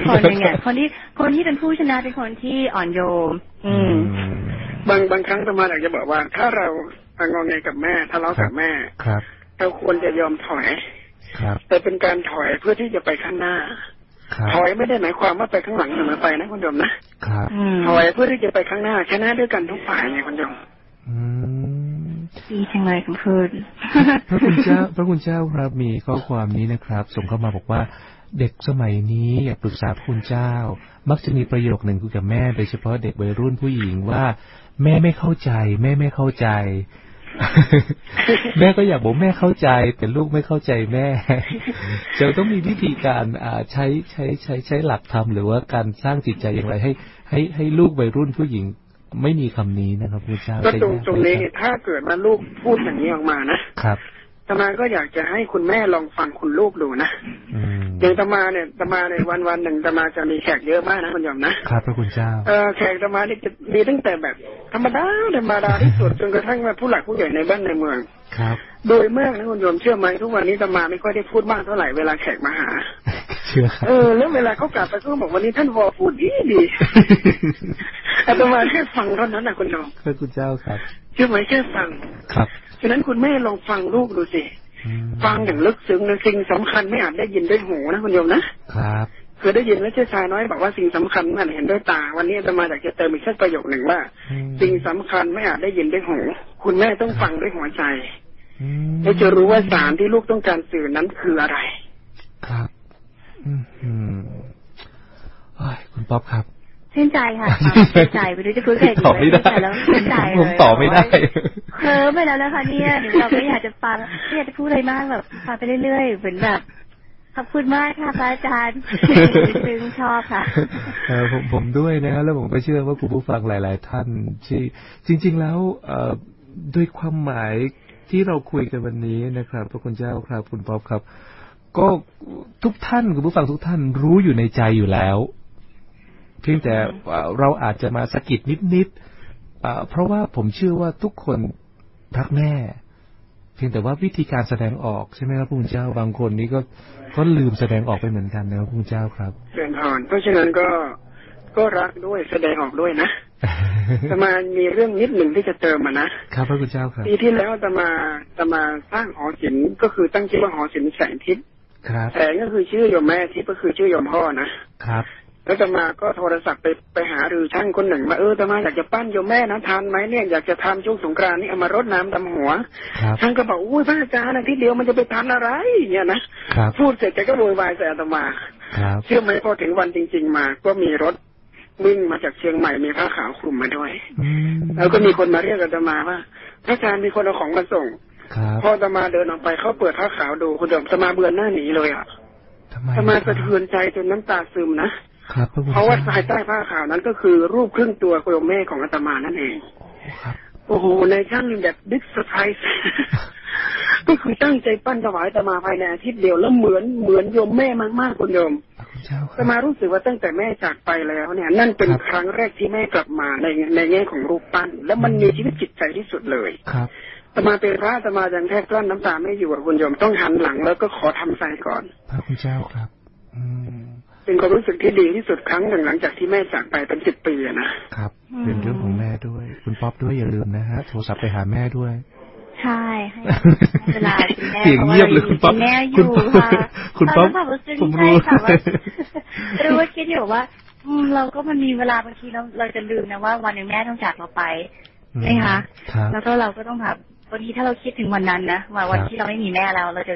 คนอย่างเงี้ยคนที่คนที่เป็นผู้ชนะเป็นคนที่อ่อนโยม อืม บางบางครั้งสมาอยากจะบอกว่า ถ้าเรางอนไงกับแม่ทะเลาะกับแม่ครับเราควรจะยอมถอยครับ แต่เป็นการถอยเพื่อที่จะไปข้างหน้าถอยไม่ได้หมายความว่าไปข้างหลังเสมอไปนะคุณโยมนะครับถอยเพื่อที่จะไปข้างหน้าชนะด้วยกันทุกฝ่ายไงคุณโยม ดีจังเลยคุณพูดพระคุณเจ้า พระคุณเจ้าครับมีข้อความนี้นะครับ ส่งเข้ามาบอกว่าเด็กสมัยนี้อยากปรึกษาคุณเจ้า มักจะมีประโยคหนึ่งคุยกับแม่โดยเฉพาะเด็กวัยรุ่นผู้หญิงว่า แม่ไม่เข้าใจ แม่ไม่เข้าใจ แม่ก็อยากบอกแม่เข้าใจ แต่ลูกไม่เข้าใจแม่จะต้องมีวิธีการใช้ใช้ใช้ใช้หลักธรรมหรือว่าการสร้างจิตใจอย่างไรให้ ให้ให้ลูกวัยรุ่นผู้หญิง ไม่มีคำนี้นะครับพระเจ้าก็ตรงตรงนี้ถ้าเกิดมาลูกพูดอย่างนี้ออกมานะครับ ตมาก็อยากจะให้คุณแม่ลองฟังคุณลูกดูนะอย่างตมาเนี่ยตมาในวันวันหนึ่งตมาจะมีแขกเยอะมากนะคุณยอมนะครับพระคุณเจ้า เออแขกตมาเนี่ยจะมีตั้งแต่แบบ ธรรมดาธรรมดาที่สุดจนกระทั่งมาผู้หลักผู้ใหญ่ในบ้านในเมืองครับ โดยมากนะคุณโยมเชื่อไหมทุกวันนี้ตมาไม่ค่อยได้พูดมากเท่าไหร่เวลาแขกมาหา เชื่อเออแล้วเวลาเขากลับไปก็บอกวันนี้ท่านวอพูดดีดีอาตมาแค่ฟังเท่านั้นนะคุณโยมพระคุณเจ้าครับ เชื่อไหมแค่ฟังครับ ฉะนั้นคุณแม่ลองฟังลูกดูสิ ฟังอย่างลึกซึ้งนะสิ่งสำคัญไม่อาจได้ยินด้วยหูนะคุณโยมนะครับคือได้ยินแล้วเจ้าชายน้อยบอกว่าสิ่งสำคัญมันเห็นด้วยตา วันนี้จะมาจากจะเติมอีกสักประโยคหนึ่งว่า สิ่งสำคัญไม่อาจได้ยินด้วยหูคุณแม่ต้องฟังด้วยหัวใจแล้วจะรู้ว่าสารที่ลูกต้องการสื่อนั้นคืออะไร ครับ อืมคุณป๊อปครับ ชื่นใจค่ะชื่นใจไปดูจะพูดอะไรดีตอบไม่ได้แล้วชื่นใจเลยผมตอบไม่ได้เคิร์ไปแล้วนะคะเนี่ยเราไม่อยากจะฟังไม่อยากจะพูดอะไรมากแบบฟังไปเรื่อยๆเหมือนแบบขอบคุณมากค่ะพระอาจารย์ซึ่งชอบค่ะผมผมด้วยนะครับแล้วผมก็เชื่อว่าคุณผู้ฟังหลาย ๆ ท่านที่จริง ๆ แล้วเอด้วยความหมายที่เราคุยกันวันนี้นะครับพระคุณเจ้าครับคุณป๊อปครับ ก็ทุกท่านคุณผู้ฟังทุกท่านรู้อยู่ในใจอยู่แล้ว เพียงแต่เราอาจจะมาสะกิดนิดๆเพราะว่าผมเชื่อว่าทุกคนรักแม่พพียงแต่ว่าวิธีการแสดงออกใช่ไหมครับพระคุณเจ้าบางคนนี่ก็ก็ลืมแสดงออกไปเหมือนกันนะครับพระคุณเจ้าครับเรียนพรเพราะฉะนั้นก็ก็รักด้วยแสดงออกด้วยนะตมามีเรื่องนิดหนึ่งที่จะเติมมานะครับพระคุณเจ้าครับปีที่แล้วตมาตมาสร้างหอศิลป์ก็คือตั้งชื่อว่าหอศิลป์แสงทิพย์แสงก็คือชื่อโยมแม่ทิพย์ก็คือชื่อโยมพ่อนะครับ แล้วตมาก็โทรศัพท์ไปไปหารือช่างคนหนึ่งมาเออตมาอยากจะปั้นโยมแม่นะทานไหมเนี่ยอยากจะทำช่วงสงกรานต์นี่เอามารดน้ำดำหัวช่างก็บอกอุ้ยพระอาจารย์ที่เดียวมันจะไปทำอะไรเนี่ยนะพูดเสร็จแกก็โวยวายใส่อาตมาเชื่อไหมพอถึงวันจริง ๆ มา ก็มีรถวิ่งมาจากเชียงใหม่มีผ้าขาวคลุมมาด้วยแล้วก็มีคนมาเรียกอาตมาว่าพระอาจารย์มีคนเอาของมาส่งพออาตมาเดินออกไปเขาเปิดผ้าขาวดูคุณเดิมอาตมาเบือนหน้าหนีเลยอะอาตมาสะเทือนใจจนน้ำตาซึมนะ เพราะว่าภายใต้ผ้าขาวนั้นก็คือรูปครึ่งตัวโยมแม่ของอาตมานั่นเองโอ้โหนายช่างแบบ big surprise ก็คือตั้งใจปั้นถวายอาตมาภายในอาทิตย์เดียวแล้วเหมือนเหมือนโยมแม่มากๆคุณโยมอาตมารู้สึกว่าตั้งแต่แม่จากไปแล้วเนี่ย นั่นเป็นครั้งแรกที่แม่กลับมาในในแง่ของรูปปั้น แล้วมันมีชีวิตจิตใจที่สุดเลยครับอาตมาเป็นพระอาตมายังแทบกลั้นน้ำตาไม่อยู่คุณโยมต้องหันหลังแล้วก็ขอทำใจก่อนพระคุณเจ้าครับ อื เป็นความรู้สึกที่ดีที่สุดครั้งหนึ่งหลังจากที่แม่จากไปเป็นสิบปีนะครับเป็นเรื่องของแม่ด้วย คุณป๊อปด้วยอย่าลืมนะฮะโทรศัพท์ไปหาแม่ด้วย ใช่เวลาคุณแม่เสียงเงียบเลยคุณป๊อปแม่อยู่ค่ะคุณป๊อปผมรู้ค่ะว่ารู้ว่าคิดอยู่ว่าเราก็มันมีเวลาบางทีเราเราจะลืมนะว่า วันหนึ่งแม่ต้องจากเราไปใช่ไหมคะแล้วก็เราก็ต้องแบบบางทีถ้าเราคิดถึงวันนั้นนะว่าวันที่เราไม่มีแม่แล้วเราจะ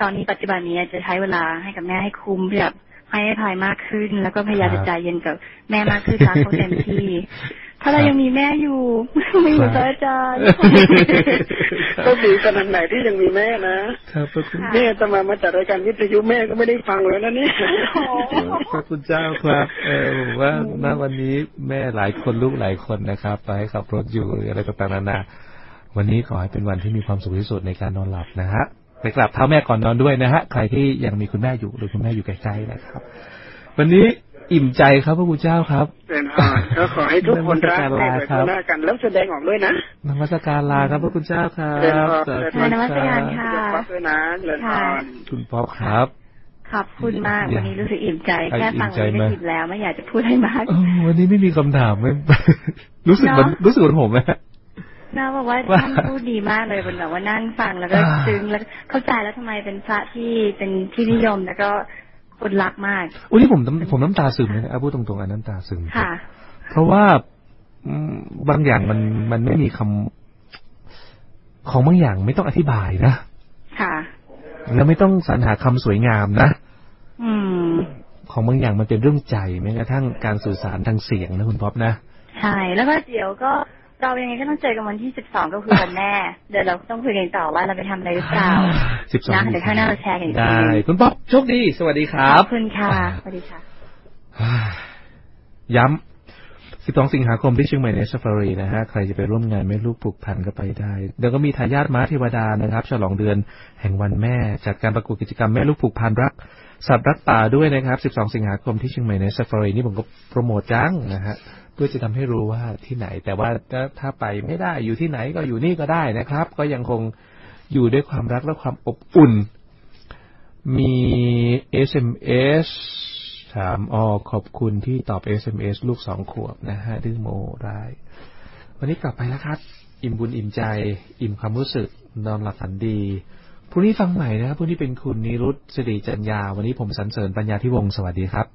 ตอนนี้ปัจจุบันนี้จะใช้เวลาให้กับแม่ให้คุ้มแบบ ให้อภัยมากขึ้น แล้วก็พยายามจะใจเย็นกับแม่มากขึ้นรักเขาเต็มที่ถ้าเรายังมีแม่อยู่ไม่อยู่กับอาจารย์ก็ดีขนาดไหนที่ยังมีแม่นะครับแม่จะมามาจัดรายการวิทยุแม่ก็ไม่ได้ฟังเลยนะนี่พระคุณเจ้าครับเออผมว่าณวันนี้แม่หลายคนลูกหลายคนนะครับไปขับรถอยู่อะไรต่างๆนานาวันนี้ขอให้เป็นวันที่มีความสุขที่สุดในการนอนหลับนะฮะ ไปกลับเท้าแม่ก่อนนอนด้วยนะฮะใครที่ยังมีคุณแม่อยู่หรือคุณแม่อยู่ใกล้ๆนะครับ วันนี้อิ่มใจครับพระคุณเจ้าครับเป็นก็ขอให้ทุกคนรักในเวทนากันแล้วแสดงออกด้วยนะนมัสการลาครับพระคุณเจ้าครับนมัสการค่ะด้วยนะเลยคุณป๊อปครับขอบคุณมากวันนี้รู้สึกอิ่มใจแค่ฟังไม่ได้ยินแล้วไม่อยากจะพูดให้มากวันนี้ไม่มีคำถามไม่รู้สึกมันรู้สึกเหมือนผมไหม นะบอกว่าท่านพูดดีมากเลยเป็นแบบว่านั่งฟังแล้วก็ซึ้งแล้วเข้าใจแล้วทำไมเป็นพระที่เป็นที่นิยมแล้วก็คนรักมากอุ้ยผมผมน้ำตาซึมเลยนะพูดตรงๆอันน้ำตาซึมค่ะ เพราะว่าบางอย่างมันมันไม่มีคำของบางอย่างไม่ต้องอธิบายนะค่ะแล้วไม่ต้องสรรหาคำสวยงามนะอืม ของบางอย่างมันเป็นเรื่องใจแม้กระทั่งการสื่อสารทางเสียงนะคุณป๊อปนะใช่แล้วก็เดี๋ยวก็ เรายังไงก็ต้องเจอกันวันที่สิบสองก็คือวันแม่ เดี๋ยวเราต้องคุยกันต่อว่าเราไปทำอะไรหรือเปล่าสิบสองเดี๋ยวข้างหน้าเราแชร์กันได้คุณป๊อปโชคดี สวัสดีครับขอบคุณค่ะสวัสดีค่ะ ย้ำสิบสองสิงหาคมที่เชียงใหม่ Night Safari นะฮะ ใครจะไปร่วมงานแม่ลูกผูกพันก็ไปได้เดี๋ยวก็มีทายาทม้าเทวดานะครับ ฉลองเดือนแห่งวันแม่ จัดการประกวดกิจกรรมแม่ลูกผูกพันรัก สัตว์รักป่าด้วยนะครับ 12 สิงหาคมที่เชียงใหม่ Night Safari นี่ผมก็โปรโมทจังนะฮะ เพื่อจะทำให้รู้ว่าที่ไหน แต่ว่าถ้าไปไม่ได้อยู่ที่ไหนก็อยู่นี่ก็ได้นะครับ ก็ยังคงอยู่ด้วยความรักและความอบอุ่น มี SMS ถามอ๋อขอบคุณที่ตอบ SMS ลูกสองขวบนะฮะดื้อโมได้วันนี้กลับไปแล้วครับ อิ่มบุญอิ่มใจ อิ่มความรู้สึก นอนหลับฝันดีพรุ่งนี้ฟังใหม่นะครับพรุ่งนี้เป็นคุณนิรุตสิริจัญญาวันนี้ผมสันเสริญปัญญาที่วงสวัสดีครับ